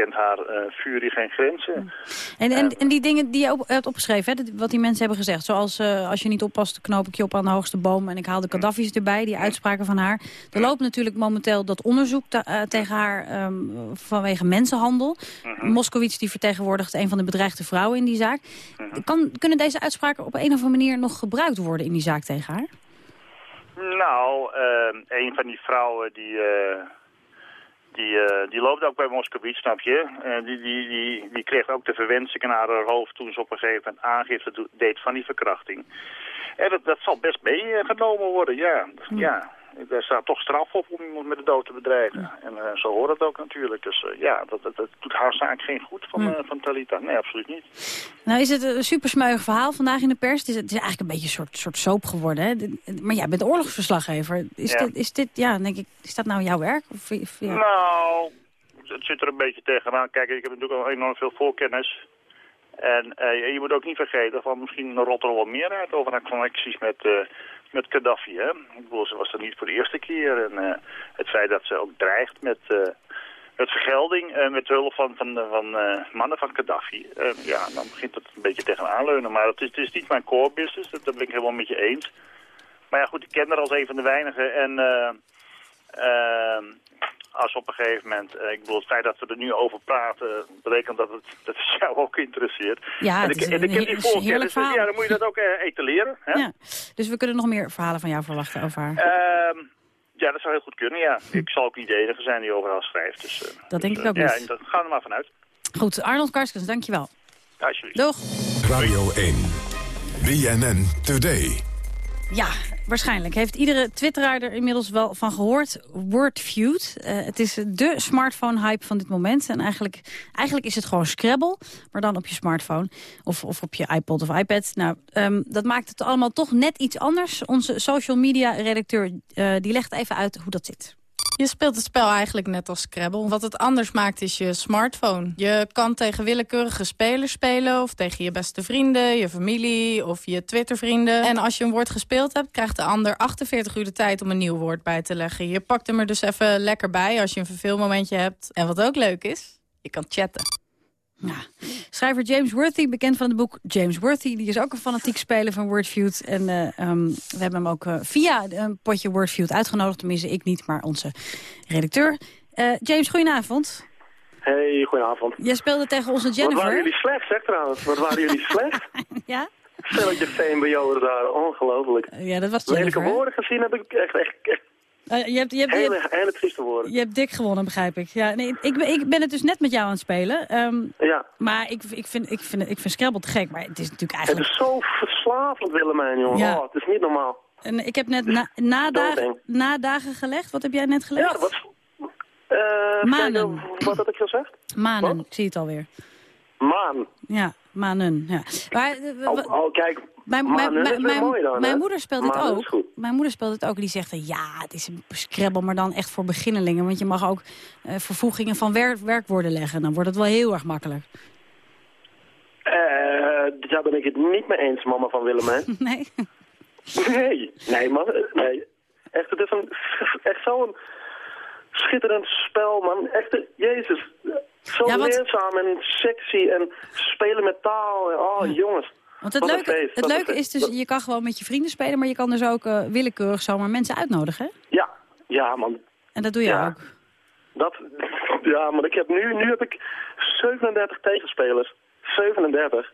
kent haar eh furie geen grenzen. En, en, en die dingen die je op, hebt opgeschreven, hè, wat die mensen hebben gezegd. Zoals eh, als je niet oppast, knoop ik je op aan de hoogste boom. En ik haal de Gaddafi's erbij, die uitspraken van haar. Er loopt natuurlijk momenteel dat onderzoek te- eh, tegen haar ehm, vanwege mensenhandel. Moskowitz die vertegenwoordigt een van de bedreigde vrouwen in die zaak. Kan, kunnen deze uitspraken op een of andere manier nog gebruikt worden in die zaak tegen haar? Nou, eh, een van die vrouwen die, eh, die, eh, die loopt ook bij Moskowitz, snap je? Eh, die, die, die, die kreeg ook de verwensingen naar haar hoofd toen ze op een gegeven moment aangifte deed van die verkrachting. En dat, dat zal best meegenomen worden, ja. ja. Daar staat toch straf op om iemand met de dood te bedreigen. En eh, zo hoort het ook natuurlijk. Dus eh, ja, dat, dat, dat doet haar zaak geen goed van, eh, van Talita. Nee, absoluut niet. Nou is het een supersmeuig verhaal vandaag in de pers. Het is, het is eigenlijk een beetje een soort, soort soap geworden. Hè? Maar jij bent oorlogsverslaggever. Is, Ja. dit, is dit, ja, denk ik, is dat nou jouw werk? Of, of- ja. Nou, het zit er een beetje tegenaan. Kijk, ik heb natuurlijk al enorm veel voorkennis. En eh, je moet ook niet vergeten, van misschien rolt er wat meer uit over haar connecties met, eh, met Gaddafi. Hè? Ik bedoel, ze was er niet voor de eerste keer. En eh, het feit dat ze ook dreigt met, met vergelding, met hulp van, van, van mannen van Gaddafi. ja, dan begint het een beetje tegenaan leunen. Maar het is, niet mijn core business, dat, ben ik helemaal met je eens. Maar ja, goed, ik ken haar als een van de weinigen. En eh, als op een gegeven moment, eh, ik bedoel, het feit dat we er nu over praten, betekent dat het, dat het jou ook interesseert. Ja, en het ik, is en een ik heb die voorkennis, dus verhaal. ja, dan moet je dat ook eh, etaleren. Hè? Ja. Dus we kunnen nog meer verhalen van jou verwachten over haar. Ehm, ja, dat zou heel goed kunnen, ja. Ik zal ook niet de enige zijn die over haar schrijft. Dus, eh, Dat denk ik eh, ook Ja, niet. dat, ga er maar vanuit. Goed, Arnold Karskens, dankjewel. Alsjeblieft. Doeg. Radio 1. BNN Today. Ja, waarschijnlijk heeft iedere twitteraar er inmiddels wel van gehoord. Wordfeud. Eh, het is de smartphone-hype van dit moment. En eigenlijk, eigenlijk is het gewoon Scrabble, maar dan op je smartphone. Of, of op je iPod of iPad. Nou, ehm, dat maakt het allemaal toch net iets anders. Onze social media-redacteur eh, die legt even uit hoe dat zit. Je speelt het spel eigenlijk net als Scrabble. Wat het anders maakt is je smartphone. Je kan tegen willekeurige spelers spelen... of tegen je beste vrienden, je familie of je Twittervrienden. En als je een woord gespeeld hebt... krijgt de ander 48 uur de tijd om een nieuw woord bij te leggen. Je pakt hem er dus even lekker bij als je een verveelmomentje hebt. En wat ook leuk is, je kan chatten. Schrijver James Worthy, bekend van het boek James Worthy... die is ook een fanatiek speler van Wordfeud. En eh, ehm, we hebben hem ook eh, via een potje Wordfeud uitgenodigd. Tenminste, ik niet, maar onze redacteur. Eh, James, goedenavond. Hey, goedenavond. Jij speelde tegen onze Wat waren Jennifer. jullie slecht, zeg trouwens. Wat waren jullie slecht? Ja? Stelletje VMBO'ers daar, ongelooflijk. Ja, dat was Lelijke Jennifer, hè? woorden gezien heb ik echt, echt, echt Eh, je, hebt, je, hebt, je, hebt, hele trieste woorden. je hebt dik gewonnen, begrijp ik. Ja, nee, ik, ben- ik ben het dus net met jou aan het spelen. ehm, Ja. Maar ik, ik, vind, ik, vind, ik vind Scrabble te gek. Maar het is natuurlijk Het eigenlijk... is zo verslavend, Willemijn, jongen. Ja. Oh, het is niet normaal. En ik heb net na, nadagen, nadagen gelegd. Wat heb jij net gelegd? Ja, wat... Manen. kijken, Wat had ik gezegd? Manen, ik zie het alweer. Maan. Ja, manen. Ja. Maar, eh, Oh, oh, kijk. Mijn, Manen mijn, is mijn, mooi dan, mijn moeder speelt dit ook. Mijn moeder speelt het ook. Die zegt, eh, ja, het is een Scrabble, maar dan echt voor beginnelingen. Want je mag ook eh, vervoegingen van wer- werkwoorden leggen. Dan wordt het wel heel erg makkelijk. Eh, daar ben ik het niet mee eens, mama van Willemijn. Nee? Nee, nee man, nee. Echt, het is een, echt zo'n schitterend spel, man. Echt, jezus. Zo Ja, want- leerzaam en sexy en spelen met taal. En, oh, jongens. Want het leuke, feest, het leuke is dus, je kan gewoon met je vrienden spelen... maar je kan dus ook eh, willekeurig zomaar mensen uitnodigen. hè? Ja, ja, man. En dat doe je Ja. ook. Dat, ja, maar ik heb nu, nu heb ik 37 tegenspelers. 37.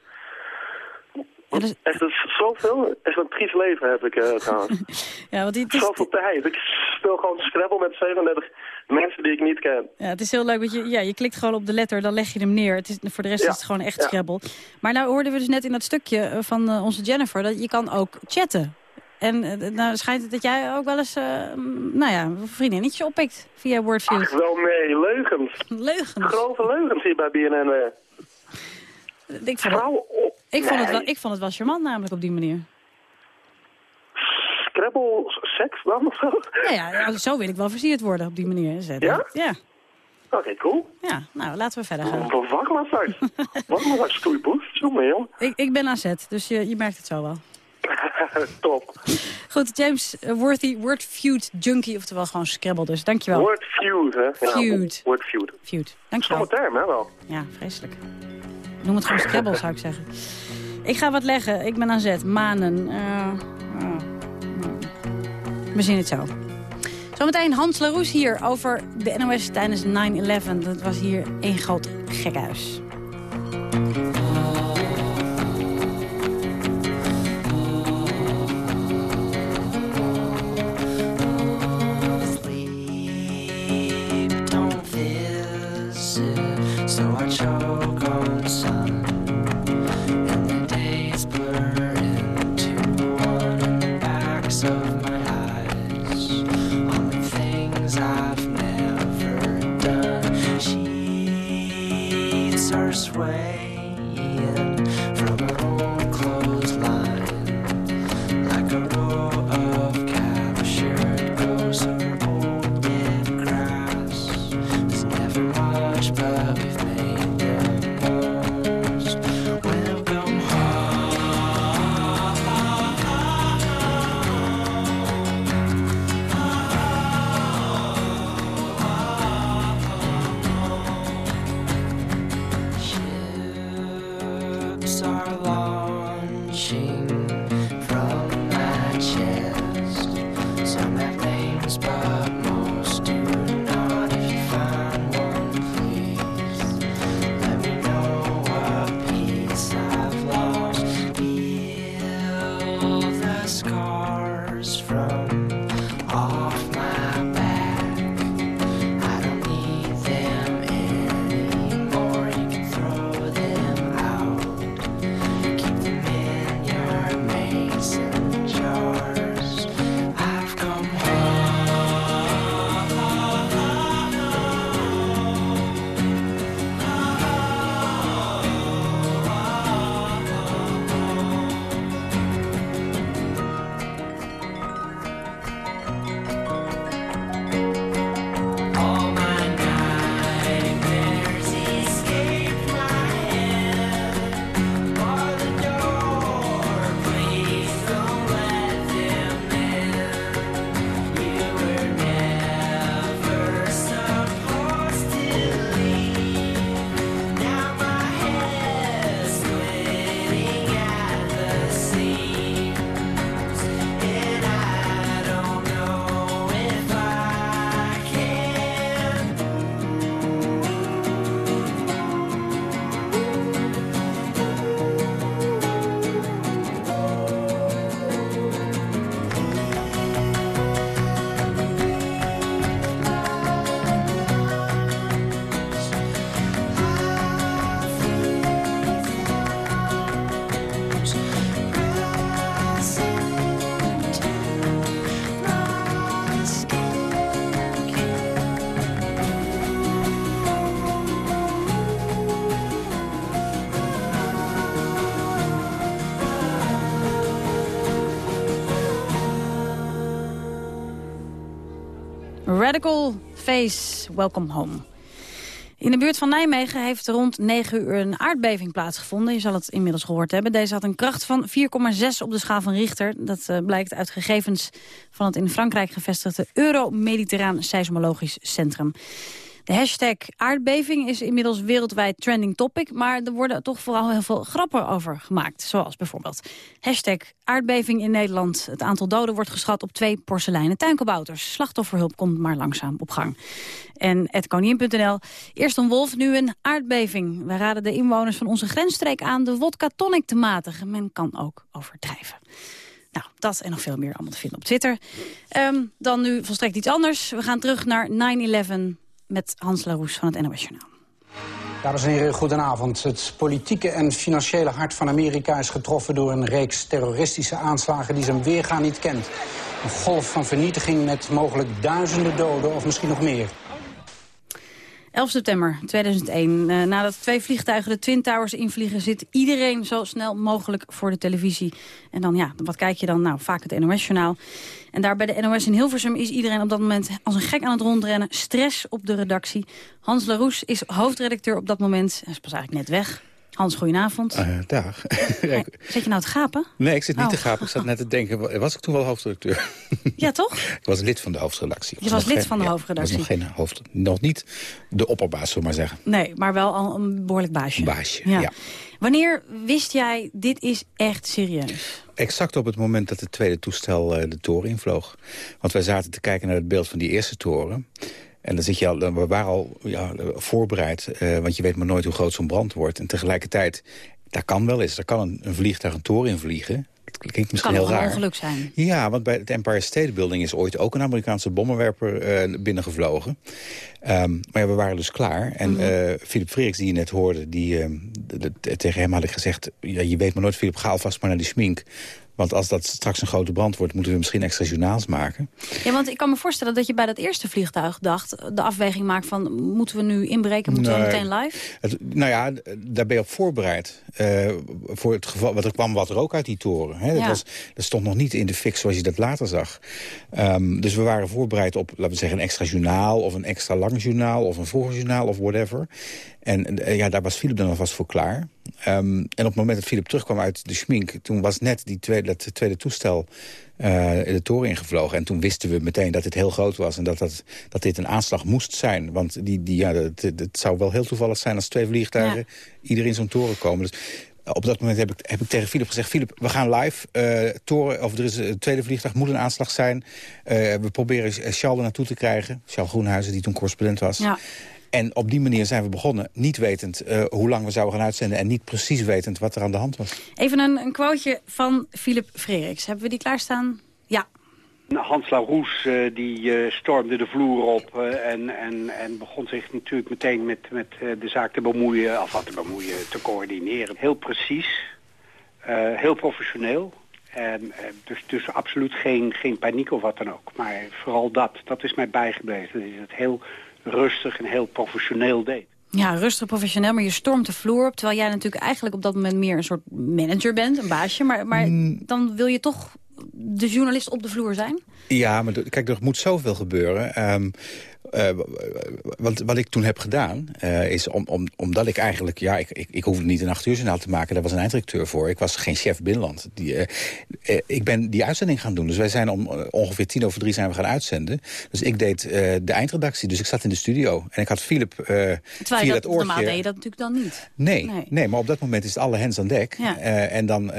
Echt, is zoveel. Echt een triest leven heb ik eh, trouwens. Ja, want het is, Zoveel tijd. Ik speel gewoon Scrabble met 37 mensen die ik niet ken. ja, het is heel leuk, want je, ja, je klikt gewoon op de letter, dan leg je hem neer. Het is, voor de rest Ja. is het gewoon echt Ja. Scrabble. Maar nou hoorden we dus net in dat stukje eh, van eh, onze Jennifer... dat je kan ook chatten. En nou schijnt het dat jij ook wel eens, mm, nou ja, een vriendinnetje oppikt via Wordfeud. Ach, wel nee, leugens. Leugens. Grove leugens hier bij BNN. Ik vond, het, ik, vond het wel, ik vond het wel charmant namelijk op die manier. Scrabble, seks dan of zo? Ja, ja, ja, zo wil ik wel versierd worden op die manier. Ja? Ja. Oké, cool. Ja, nou, laten we verder gaan. Wat wacht maar straks. Wacht maar straks, stoeipoes. Jongen, joh. Ik, ik ben aan zet, dus je, je merkt het zo wel. Top. Goed, James Worthy, Wordfeud Junkie, oftewel gewoon Scrabble dus. Dankjewel. Word feud, hè? Ja, Feud. Word feud. Feud. Dankjewel. Stomme term, hè wel? Ja, vreselijk. Noem het gewoon Scrabble, zou ik zeggen. Ik ga wat leggen. Ik ben aan zet. Manen. Eh, we zien het zo. Zometeen Hans Laroes hier over de NOS tijdens 9-11. Dat was hier één groot gekhuis. Radical Face, welcome home. In de buurt van Nijmegen heeft rond 9 uur een aardbeving plaatsgevonden. Je zal het inmiddels gehoord hebben. Deze had een kracht van 4,6 op de schaal van Richter. Dat uh, blijkt uit gegevens van het in Frankrijk gevestigde Euro-Mediterraan Seismologisch Centrum. De hashtag aardbeving is inmiddels wereldwijd trending topic... maar er worden toch vooral heel veel grappen over gemaakt. Zoals bijvoorbeeld hashtag aardbeving in Nederland. Het aantal doden wordt geschat op twee porseleinen tuinkabouters. Slachtofferhulp komt maar langzaam op gang. En koningin.nl. Eerst een wolf, nu een aardbeving. We raden de inwoners van onze grensstreek aan de wodka tonic te matigen. Men kan ook overdrijven. Nou, dat en nog veel meer allemaal te vinden op Twitter. Um, dan nu volstrekt iets anders. We gaan terug naar 9-11 met Hans Laroes van het NOS Journaal. Dames en heren, goedenavond. Het politieke en financiële hart van Amerika is getroffen door een reeks terroristische aanslagen die zijn weergaan niet kent. Een golf van vernietiging met mogelijk duizenden doden of misschien nog meer. 11 september 2001. Uh, nadat twee vliegtuigen de Twin Towers invliegen... zit iedereen zo snel mogelijk voor de televisie. En dan, ja, wat kijk je dan? Nou, vaak het NOS-journaal. En daar bij de NOS in Hilversum is iedereen op dat moment als een gek aan het rondrennen. Stress op de redactie. Hans Laroes is hoofdredacteur op dat moment. Hij is pas eigenlijk net weg. Hans, goedenavond. Uh, dag. Zit je nou te gapen? Nee, ik zit niet Oh. te gapen. Ik zat net te denken, was ik toen wel hoofdredacteur? Ja, toch? ik was lid van de hoofdredactie. Je was lid geen- van de ja, hoofdredactie. was nog, geen hoofd, nog niet de opperbaas, zullen we maar zeggen. Nee, maar wel al een behoorlijk baasje. Baasje, Ja. ja. Wanneer wist jij, dit is echt serieus? Exact op het moment dat het tweede toestel eh, de toren invloog. Want wij zaten te kijken naar het beeld van die eerste toren. En dan zit je al, we waren al ja, voorbereid, eh, want je weet maar nooit hoe groot zo'n brand wordt. En tegelijkertijd, dat kan wel eens. Er kan een, een vliegtuig een toren invliegen. Het klinkt misschien kan heel raar. ongeluk zijn. Ja, want bij het Empire State Building is ooit ook een Amerikaanse bommenwerper eh, binnengevlogen. Ehm, maar ja, we waren dus klaar. En Mhm. eh, Philip Freeriks, die je net hoorde, die, ehm, de- de- tegen hem had ik gezegd... Ja, je weet maar nooit, Philip, ga alvast maar naar die schmink. Want als dat straks een grote brand wordt, moeten we misschien extra journaals maken. Ja, want ik kan me voorstellen dat je bij dat eerste vliegtuig dacht... de afweging maakt van, moeten we nu inbreken, moeten we meteen live? Het, nou ja, daar ben je op voorbereid. eh, voor het geval, want er kwam wat rook uit die toren. Hè? Dat, Ja. was, dat stond nog niet in de fix zoals je dat later zag. Ehm, dus we waren voorbereid op, laten we zeggen, een extra journaal... of een extra lang journaal, of een voorjournaal, of whatever. En eh, ja, daar was Philip dan alvast voor klaar. Ehm, en op het moment dat Philip terugkwam uit de schmink... toen was net die tweede, dat tweede toestel eh, de toren ingevlogen. En toen wisten we meteen dat het heel groot was... en dat, dat, dat dit een aanslag moest zijn. Want die, die, ja, het, het zou wel heel toevallig zijn als twee vliegtuigen... ieder in zo'n toren komen. Dus op dat moment heb ik, heb ik tegen Philip gezegd... Philip, we gaan live. eh, toren, of er is een tweede vliegtuig, moet een aanslag zijn. Eh, we proberen Charles er naartoe te krijgen. Charles Groenhuizen, die toen correspondent was. Ja. En op die manier zijn we begonnen. Niet wetend eh, hoe lang we zouden gaan uitzenden... en niet precies wetend wat er aan de hand was. Even een, een quoteje van Philip Freriks. Hebben we die klaarstaan? Ja. Hans Laroes eh, die eh, stormde de vloer op eh, en, en, en begon zich natuurlijk meteen met, met eh, de zaak te bemoeien, of wat te bemoeien, te coördineren. Heel precies, eh, heel professioneel. En, dus, dus absoluut geen, geen paniek of wat dan ook. Maar vooral dat, dat is mij bijgebleven. Dat hij het heel rustig en heel professioneel deed. Ja, rustig professioneel, maar je stormt de vloer op. Terwijl jij natuurlijk eigenlijk op dat moment meer een soort manager bent, een baasje. Maar, maar Mm. dan wil je toch de journalist op de vloer zijn? Ja, maar kijk, er moet zoveel gebeuren. Ehm, eh, wat, wat ik toen heb gedaan, eh, is om, om, omdat ik eigenlijk... Ja, ik, ik, ik hoefde niet een acht uur journaal te maken. Daar was een eindredacteur voor. Ik was geen chef binnenland. Die, eh, ik ben die uitzending gaan doen. Dus wij zijn om ongeveer tien over drie zijn we gaan uitzenden. Dus ik deed de eindredactie. Dus ik zat in de studio. En ik had Philip Terwijl via je dat dat, normaal oortje... deed je dat natuurlijk dan niet. Nee, Nee. nee. maar op dat moment is het alle hens aan dek. Ja. En dan,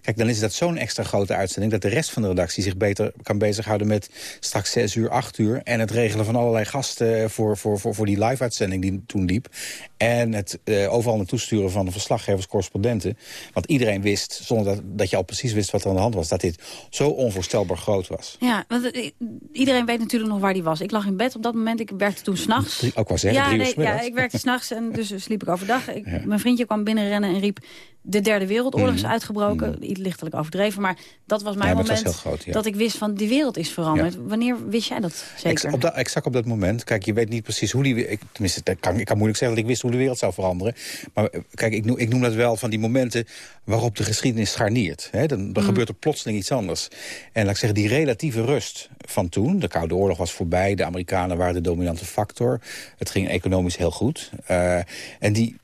kijk, dan is dat zo'n extra grote uitzending... dat de rest van de redactie zich beter kan bezighouden met straks zes uur, acht uur... en het regelen van allerlei gasten voor, voor, voor, voor die live-uitzending die toen liep. En het eh, overal naartoe sturen van de verslaggevers, correspondenten. Want iedereen wist, zonder dat, dat je al precies wist wat er aan de hand was... dat dit zo onvoorstelbaar groot was. Ja, want eh, iedereen weet natuurlijk nog waar die was. Ik lag in bed op dat moment, ik werkte toen s'nachts. Ook wel zeggen, ja, nee, ja, ik werkte s'nachts en dus sliep ik overdag. Ik, Mijn vriendje kwam binnenrennen en riep... de derde wereldoorlog is Mhm. uitgebroken. Iets lichtelijk overdreven, maar dat was mijn Ja, was moment... heel groot, dat ik wist van, die wereld is veranderd. Wanneer wist jij dat zeker? Ex- op dat, exact op dat moment. Kijk, je weet niet precies hoe die... Ik, tenminste, dat kan, ik kan moeilijk zeggen dat ik wist hoe de wereld zou veranderen. Maar eh, kijk, ik noem, ik noem dat wel van die momenten waarop de geschiedenis scharniert. Hè? Dan, dan Mm. gebeurt er plotseling iets anders. En laat ik zeggen, die relatieve rust van toen... de Koude Oorlog was voorbij, de Amerikanen waren de dominante factor. Het ging economisch heel goed. Eh, en die,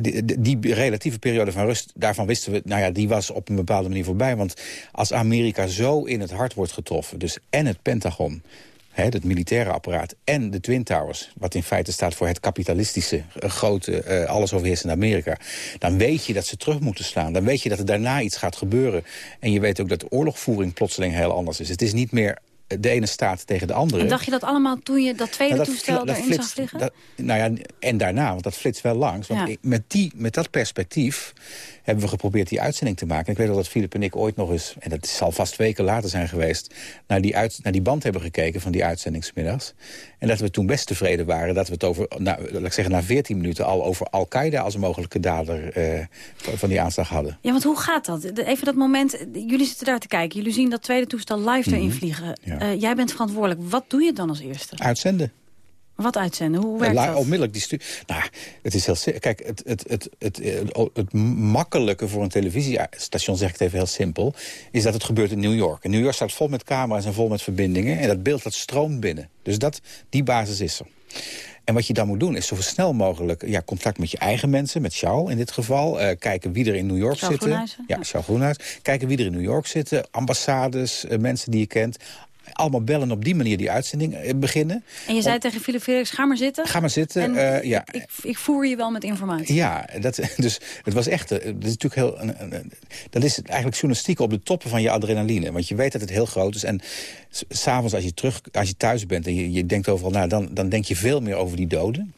die, die- die relatieve periode van rust, daarvan wisten we... nou ja, die was op een bepaalde manier voorbij. Want als Amerika zo in het hart wordt getroffen... dus en het Pentagon, het militaire apparaat... en de Twin Towers, wat in feite staat voor het kapitalistische... eh, grote, eh, alles overheersende Amerika... dan weet je dat ze terug moeten slaan. Dan weet je dat er daarna iets gaat gebeuren. En je weet ook dat de oorlogvoering plotseling heel anders is. Het is niet meer de ene staat tegen de andere. En dacht je dat allemaal toen je dat tweede Nou, toestel dat erin flitst- zag vliegen? dat- nou ja, en daarna, want dat flitst wel langs. Want Ja. met, die, met dat perspectief hebben we geprobeerd die uitzending te maken. Ik weet wel dat Filip en ik ooit nog eens, en dat zal vast weken later zijn geweest... naar die, uit, naar die band hebben gekeken van die uitzendingsmiddags. En dat we toen best tevreden waren dat we het over, nou, laat ik zeggen, na 14 minuten... al over Al-Qaeda als mogelijke dader eh, van die aanslag hadden. Ja, want hoe gaat dat? Even dat moment, jullie zitten daar te kijken. Jullie zien dat tweede toestel live erin Mhm. vliegen. Eh, jij bent verantwoordelijk. Wat doe je dan als eerste? Uitzenden. Wat uitzenden? Hoe werkt La- dat? Onmiddellijk die stu Nou, het is heel Kijk, het, het, het, het, het, het makkelijke voor een televisiestation, zeg ik het even heel simpel... is dat het gebeurt in New York. En New York staat vol met camera's en vol met verbindingen. En dat beeld dat stroomt binnen. Dus dat, die basis is er. En wat je dan moet doen is zo snel mogelijk ja, contact met je eigen mensen, met Charles in dit geval. eh, kijken wie er in New York Charles zitten. Groenhuizen, Ja, Charles Groenhuis. Kijken wie er in New York zitten. Ambassades, eh, mensen die je kent. Allemaal bellen op die manier die uitzending eh, beginnen. En je zei Om- tegen Philip Felix, ga maar zitten. Ga maar zitten. En eh, ja, ik, ik voer je wel met informatie. ja, dat, dus het was echt. eh, Dat is natuurlijk heel. Dat is eigenlijk journalistiek op de toppen van je adrenaline. Want je weet dat het heel groot is. En s- s'avonds als je terug, als je thuis bent en je, je denkt overal na, dan, dan denk je veel meer over die doden.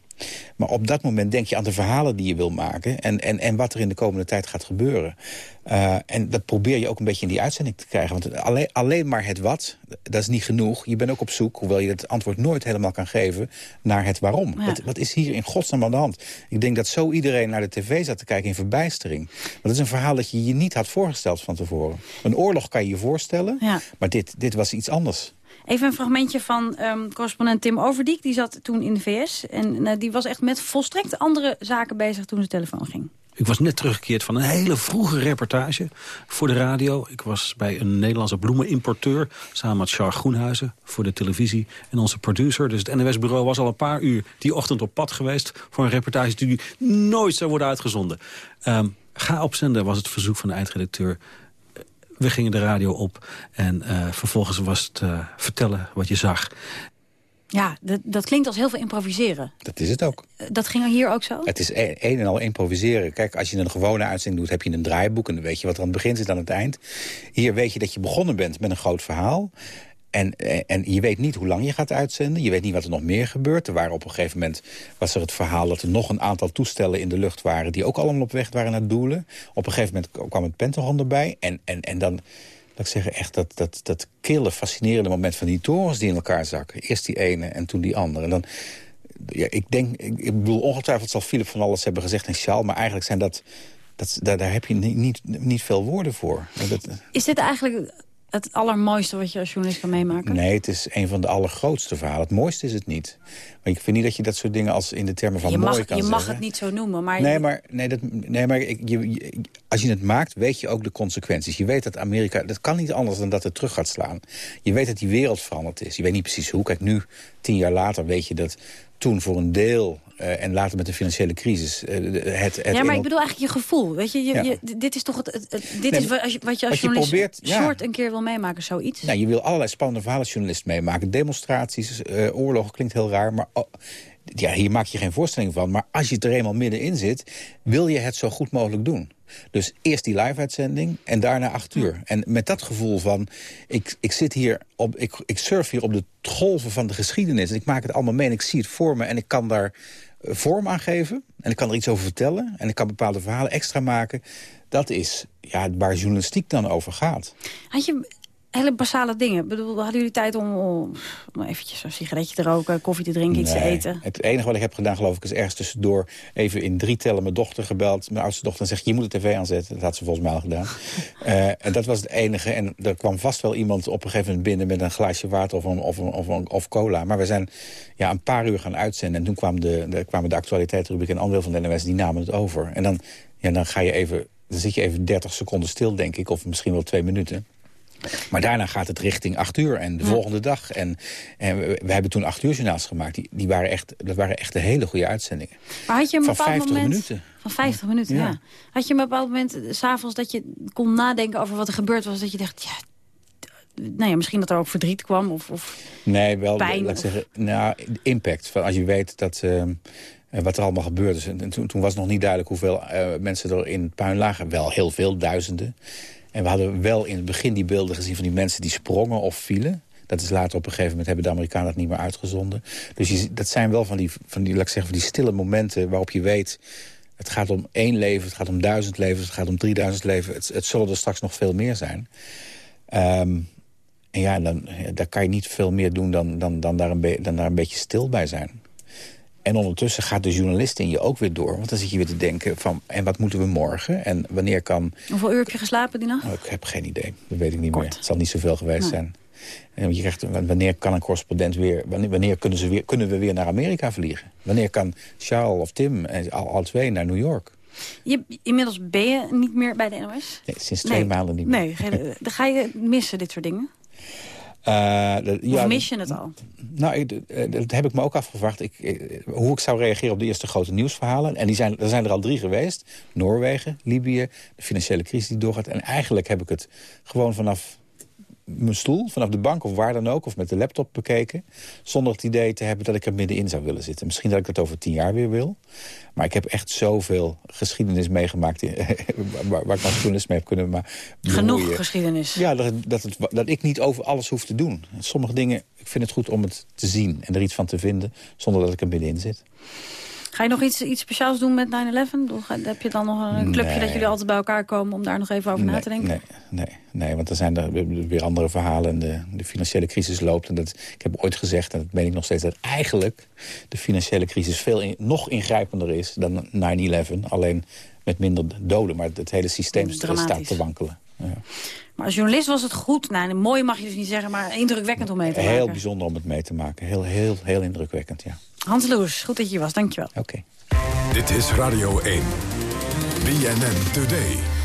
Maar op dat moment denk je aan de verhalen die je wil maken... en, en, en wat er in de komende tijd gaat gebeuren. Eh, en dat probeer je ook een beetje in die uitzending te krijgen. Want alleen, alleen maar het wat, dat is niet genoeg. Je bent ook op zoek, hoewel je het antwoord nooit helemaal kan geven... naar het waarom. Ja. Wat, wat is hier in godsnaam aan de hand? Ik denk dat zo iedereen naar de tv zat te kijken in verbijstering. Want dat is een verhaal dat je je niet had voorgesteld van tevoren. Een oorlog kan je je voorstellen, Ja. maar dit, dit was iets anders. Even een fragmentje van ehm, correspondent Tim Overdiek. Die zat toen in de VS. En eh, die was echt met volstrekt andere zaken bezig toen de telefoon ging. Ik was net teruggekeerd van een hele vroege reportage voor de radio. Ik was bij een Nederlandse bloemenimporteur... samen met Charles Groenhuizen voor de televisie en onze producer. Dus het NOS-bureau was al een paar uur die ochtend op pad geweest... voor een reportage die nooit zou worden uitgezonden. Ehm, ga opzenden was het verzoek van de eindredacteur. We gingen de radio op en eh, vervolgens was het eh, vertellen wat je zag. Ja, dat, dat klinkt als heel veel improviseren. Dat is het ook. Eh, Dat ging hier ook zo? Het is een, een en al improviseren. Kijk, als je een gewone uitzending doet, heb je een draaiboek... en dan weet je wat er aan het begin zit aan het eind. Hier weet je dat je begonnen bent met een groot verhaal... En, eh, en je weet niet hoe lang je gaat uitzenden. Je weet niet wat er nog meer gebeurt. Er waren op een gegeven moment was er het verhaal dat er nog een aantal toestellen in de lucht waren... die ook allemaal op weg waren naar doelen. Op een gegeven moment kwam het Pentagon erbij. En, en, en dan, laat ik zeggen, echt dat, dat, dat kille, fascinerende moment van die torens die in elkaar zakken. Eerst die ene en toen die andere. En dan, ja, ik denk, ik, bedoel, ongetwijfeld zal Philip van alles hebben gezegd en Charles... maar eigenlijk zijn dat, dat daar, heb je niet, niet, niet veel woorden voor. Dat, Is dit eigenlijk het allermooiste wat je als journalist kan meemaken? Nee, het is een van de allergrootste verhalen. Het mooiste is het niet. Maar ik vind niet dat je dat soort dingen als in de termen van je mooi mag, kan je mag zeggen. het niet zo noemen, maar... Nee, maar, nee, dat, nee, maar ik, je, je- als je het maakt, weet je ook de consequenties. Je weet dat Amerika, dat kan niet anders dan dat het terug gaat slaan. Je weet dat die wereld veranderd is. Je weet niet precies hoe. Kijk, nu, tien jaar later, weet je dat toen voor een deel... eh, en later met de financiële crisis... eh, het, het ja, maar ik bedoel eigenlijk je gevoel. Weet je, je, Ja. je- dit is toch het, dit Nee, is wat, als je- wat je als je journalist probeert, ja. een keer wil meemaken, zoiets. Nou, je wil allerlei spannende verhalen als journalist meemaken. Demonstraties, eh, oorlogen, klinkt heel raar. Maar oh, ja, hier maak je geen voorstelling van. Maar als je er eenmaal middenin zit, wil je het zo goed mogelijk doen. Dus eerst die live-uitzending en daarna acht uur. En met dat gevoel van, ik, ik zit hier op, ik, ik surf hier op de golven van de geschiedenis. En ik maak het allemaal mee en ik zie het voor me. En ik kan daar vorm aan geven. En ik kan er iets over vertellen. En ik kan bepaalde verhalen extra maken. Dat is ja, waar journalistiek dan over gaat. Had je hele basale dingen. Ik bedoel, hadden jullie tijd om, om eventjes een sigaretje te roken, koffie te drinken, iets te eten? Het enige wat ik heb gedaan, geloof ik, is ergens tussendoor... even in drie tellen mijn dochter gebeld. Mijn oudste dochter en zegt, je moet de tv aanzetten. Dat had ze volgens mij al gedaan. Eh, en dat was het enige. En er kwam vast wel iemand op een gegeven moment binnen... met een glaasje water of, een, of, een, of, een, of cola. Maar we zijn ja, een paar uur gaan uitzenden. En toen kwam de, de, kwamen de actualiteitsrubriek en ander van de NOS... die namen het over. En dan, ja, dan ga je even... Dan zit je even 30 seconden stil, denk ik. Of misschien wel twee minuten. Maar daarna gaat het richting acht uur en de volgende dag. En, en we, we hebben toen acht uur journaals gemaakt. Die, die waren echt, dat waren echt de hele goede uitzendingen. Maar had je een Van bepaald 50 moment... minuten. Van 50 minuten, ja. Ja. Had je een bepaald moment, eh, s'avonds, dat je kon nadenken over wat er gebeurd was... dat je dacht, ja, nou ja, misschien dat er ook verdriet kwam of... of Nee, wel, Pijn laat ik of- zeggen, nou, impact. Van als je weet dat, ehm, eh, wat er allemaal gebeurd is. En toen, toen was nog niet duidelijk hoeveel eh, mensen er in het puin lagen. Wel heel veel, duizenden. En we hadden wel in het begin die beelden gezien van die mensen die sprongen of vielen. Dat is later op een gegeven moment hebben de Amerikanen dat niet meer uitgezonden. Dus dat zijn wel van die, van die, laat ik zeggen, van die stille momenten waarop je weet... het gaat om één leven, het gaat om duizend levens, het gaat om drieduizend leven. Het, het zullen er straks nog veel meer zijn. Ehm, en ja, dan, daar kan je niet veel meer doen dan, dan, dan, dan daar een beetje stil bij zijn. En ondertussen gaat de journalist in je ook weer door. Want dan zit je weer te denken van, en wat moeten we morgen? En wanneer kan... Hoeveel uur heb je geslapen die nacht? Oh, ik heb geen idee, dat weet ik niet meer. Het zal niet zoveel geweest Nee. zijn. En je krijgt, wanneer kan een correspondent weer... Wanneer, wanneer kunnen, ze weer, kunnen we weer naar Amerika vliegen? Wanneer kan Charles of Tim, eh, al, al twee, naar New York? Je, inmiddels ben je niet meer bij de NOS? Nee, sinds twee maanden niet meer. Nee, dan ga je missen, dit soort dingen? Eh, dat- Of mis je het al? Nou, eh, dat heb ik me ook afgevraagd. Ik, eh, hoe ik zou reageren op de eerste grote nieuwsverhalen. En die zijn, er zijn er al drie geweest. Noorwegen, Libië, de financiële crisis die doorgaat. En eigenlijk heb ik het gewoon vanaf mijn stoel, vanaf de bank of waar dan ook... of met de laptop bekeken, zonder het idee te hebben dat ik er middenin zou willen zitten. Misschien dat ik het over tien jaar weer wil. Maar ik heb echt zoveel geschiedenis meegemaakt... eh, waar, waar ik als journalist mee heb kunnen maar Genoeg bemoeien. geschiedenis. Ja, dat, dat, het, dat ik niet over alles hoef te doen. Sommige dingen, ik vind het goed om het te zien en er iets van te vinden... zonder dat ik er middenin zit. Ga je nog iets, iets speciaals doen met 9-11? Of ga- Heb je dan nog een clubje Nee. dat jullie altijd bij elkaar komen... om daar nog even over na te denken? Nee, nee, nee, want er zijn er weer andere verhalen. En de, de financiële crisis loopt. En dat, ik heb ooit gezegd, en dat meen ik nog steeds... dat eigenlijk de financiële crisis veel in- nog ingrijpender is dan 9-11. Alleen met minder doden. Maar het hele systeem staat te wankelen. Ja. Maar als journalist was het goed. Nou, mooi mag je dus niet zeggen, maar indrukwekkend om mee te Heel maken. bijzonder om het mee te maken. Heel, heel, heel indrukwekkend, ja. Hans Loers, goed dat je hier was. Dankjewel. Oké. Dit is Radio 1. BNN Today.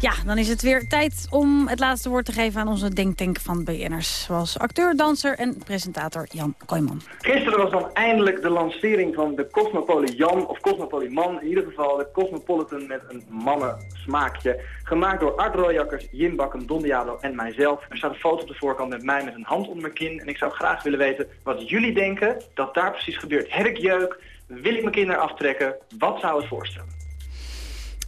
Ja, dan is het weer tijd om het laatste woord te geven aan onze denktank van BN'ers. Zoals acteur, danser en presentator Jan Kooijman. Gisteren was dan eindelijk de lancering van de Cosmopolitan, of Cosmopoliman, in ieder geval de Cosmopolitan met een mannensmaakje. Gemaakt door Art Royakkers, Jim Bakken, Don Diablo en mijzelf. Er staat een foto op de voorkant met mij met een hand onder mijn kin. En ik zou graag willen weten wat jullie denken dat daar precies gebeurt. Heb ik jeuk? Wil ik mijn kinderen aftrekken? Wat zou het voorstellen?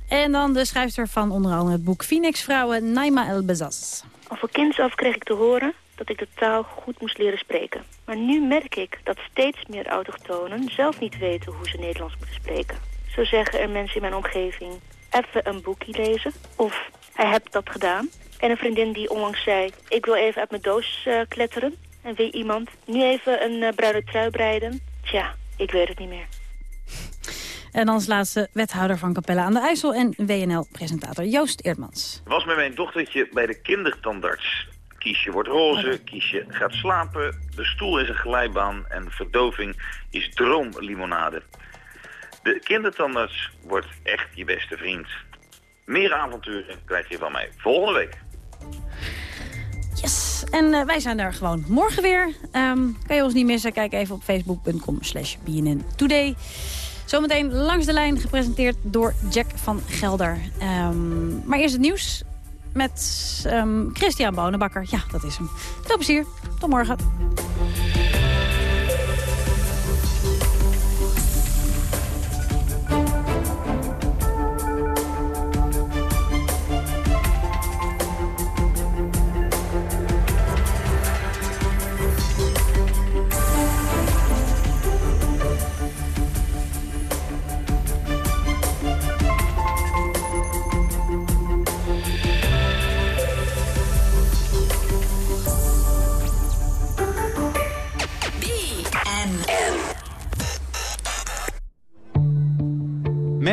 En dan de schrijfster van onder andere het boek Phoenix Vrouwen, Naima El Bezas. Al van kinds af kreeg ik te horen dat ik de taal goed moest leren spreken. Maar nu merk ik dat steeds meer autochtonen zelf niet weten hoe ze Nederlands moeten spreken. Zo zeggen er mensen in mijn omgeving, even een boekje lezen. Of, hij hebt dat gedaan. En een vriendin die onlangs zei, ik wil even uit mijn doos eh, kletteren. En wil iemand nu even een bruine trui breiden? Tja, ik weet het niet meer. En als laatste wethouder van Capella aan de IJssel en WNL-presentator Joost Eerdmans. was met mijn dochtertje bij de kindertandarts. Kiesje wordt roze, kiesje gaat slapen, de stoel is een glijbaan en verdoving is droomlimonade. De kindertandarts wordt echt je beste vriend. Meer avonturen krijg je van mij volgende week. Yes, en eh, wij zijn er gewoon morgen weer. Ehm, kan je ons niet missen? Kijk even op facebook.com slash BNN Today. Zometeen langs de lijn gepresenteerd door Jack van Gelder. Ehm, maar eerst het nieuws met ehm, Christian Bonenbakker. Ja, dat is hem. Veel plezier. Tot morgen.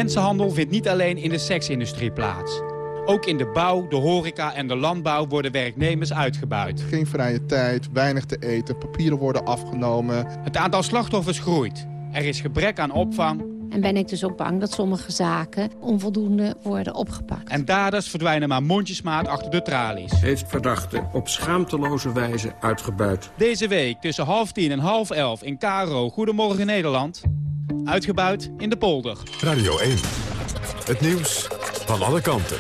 Mensenhandel vindt niet alleen in de seksindustrie plaats. Ook in de bouw, de horeca en de landbouw worden werknemers uitgebuit. Geen vrije tijd, weinig te eten, papieren worden afgenomen. Het aantal slachtoffers groeit. Er is gebrek aan opvang. En ben ik dus ook bang dat sommige zaken onvoldoende worden opgepakt. En daders verdwijnen maar mondjesmaat achter de tralies. Heeft verdachte op schaamteloze wijze uitgebuit. Deze week tussen half tien en half elf in Karo Goedemorgen Nederland. Uitgebuit in de polder. Radio 1. Het nieuws van alle kanten.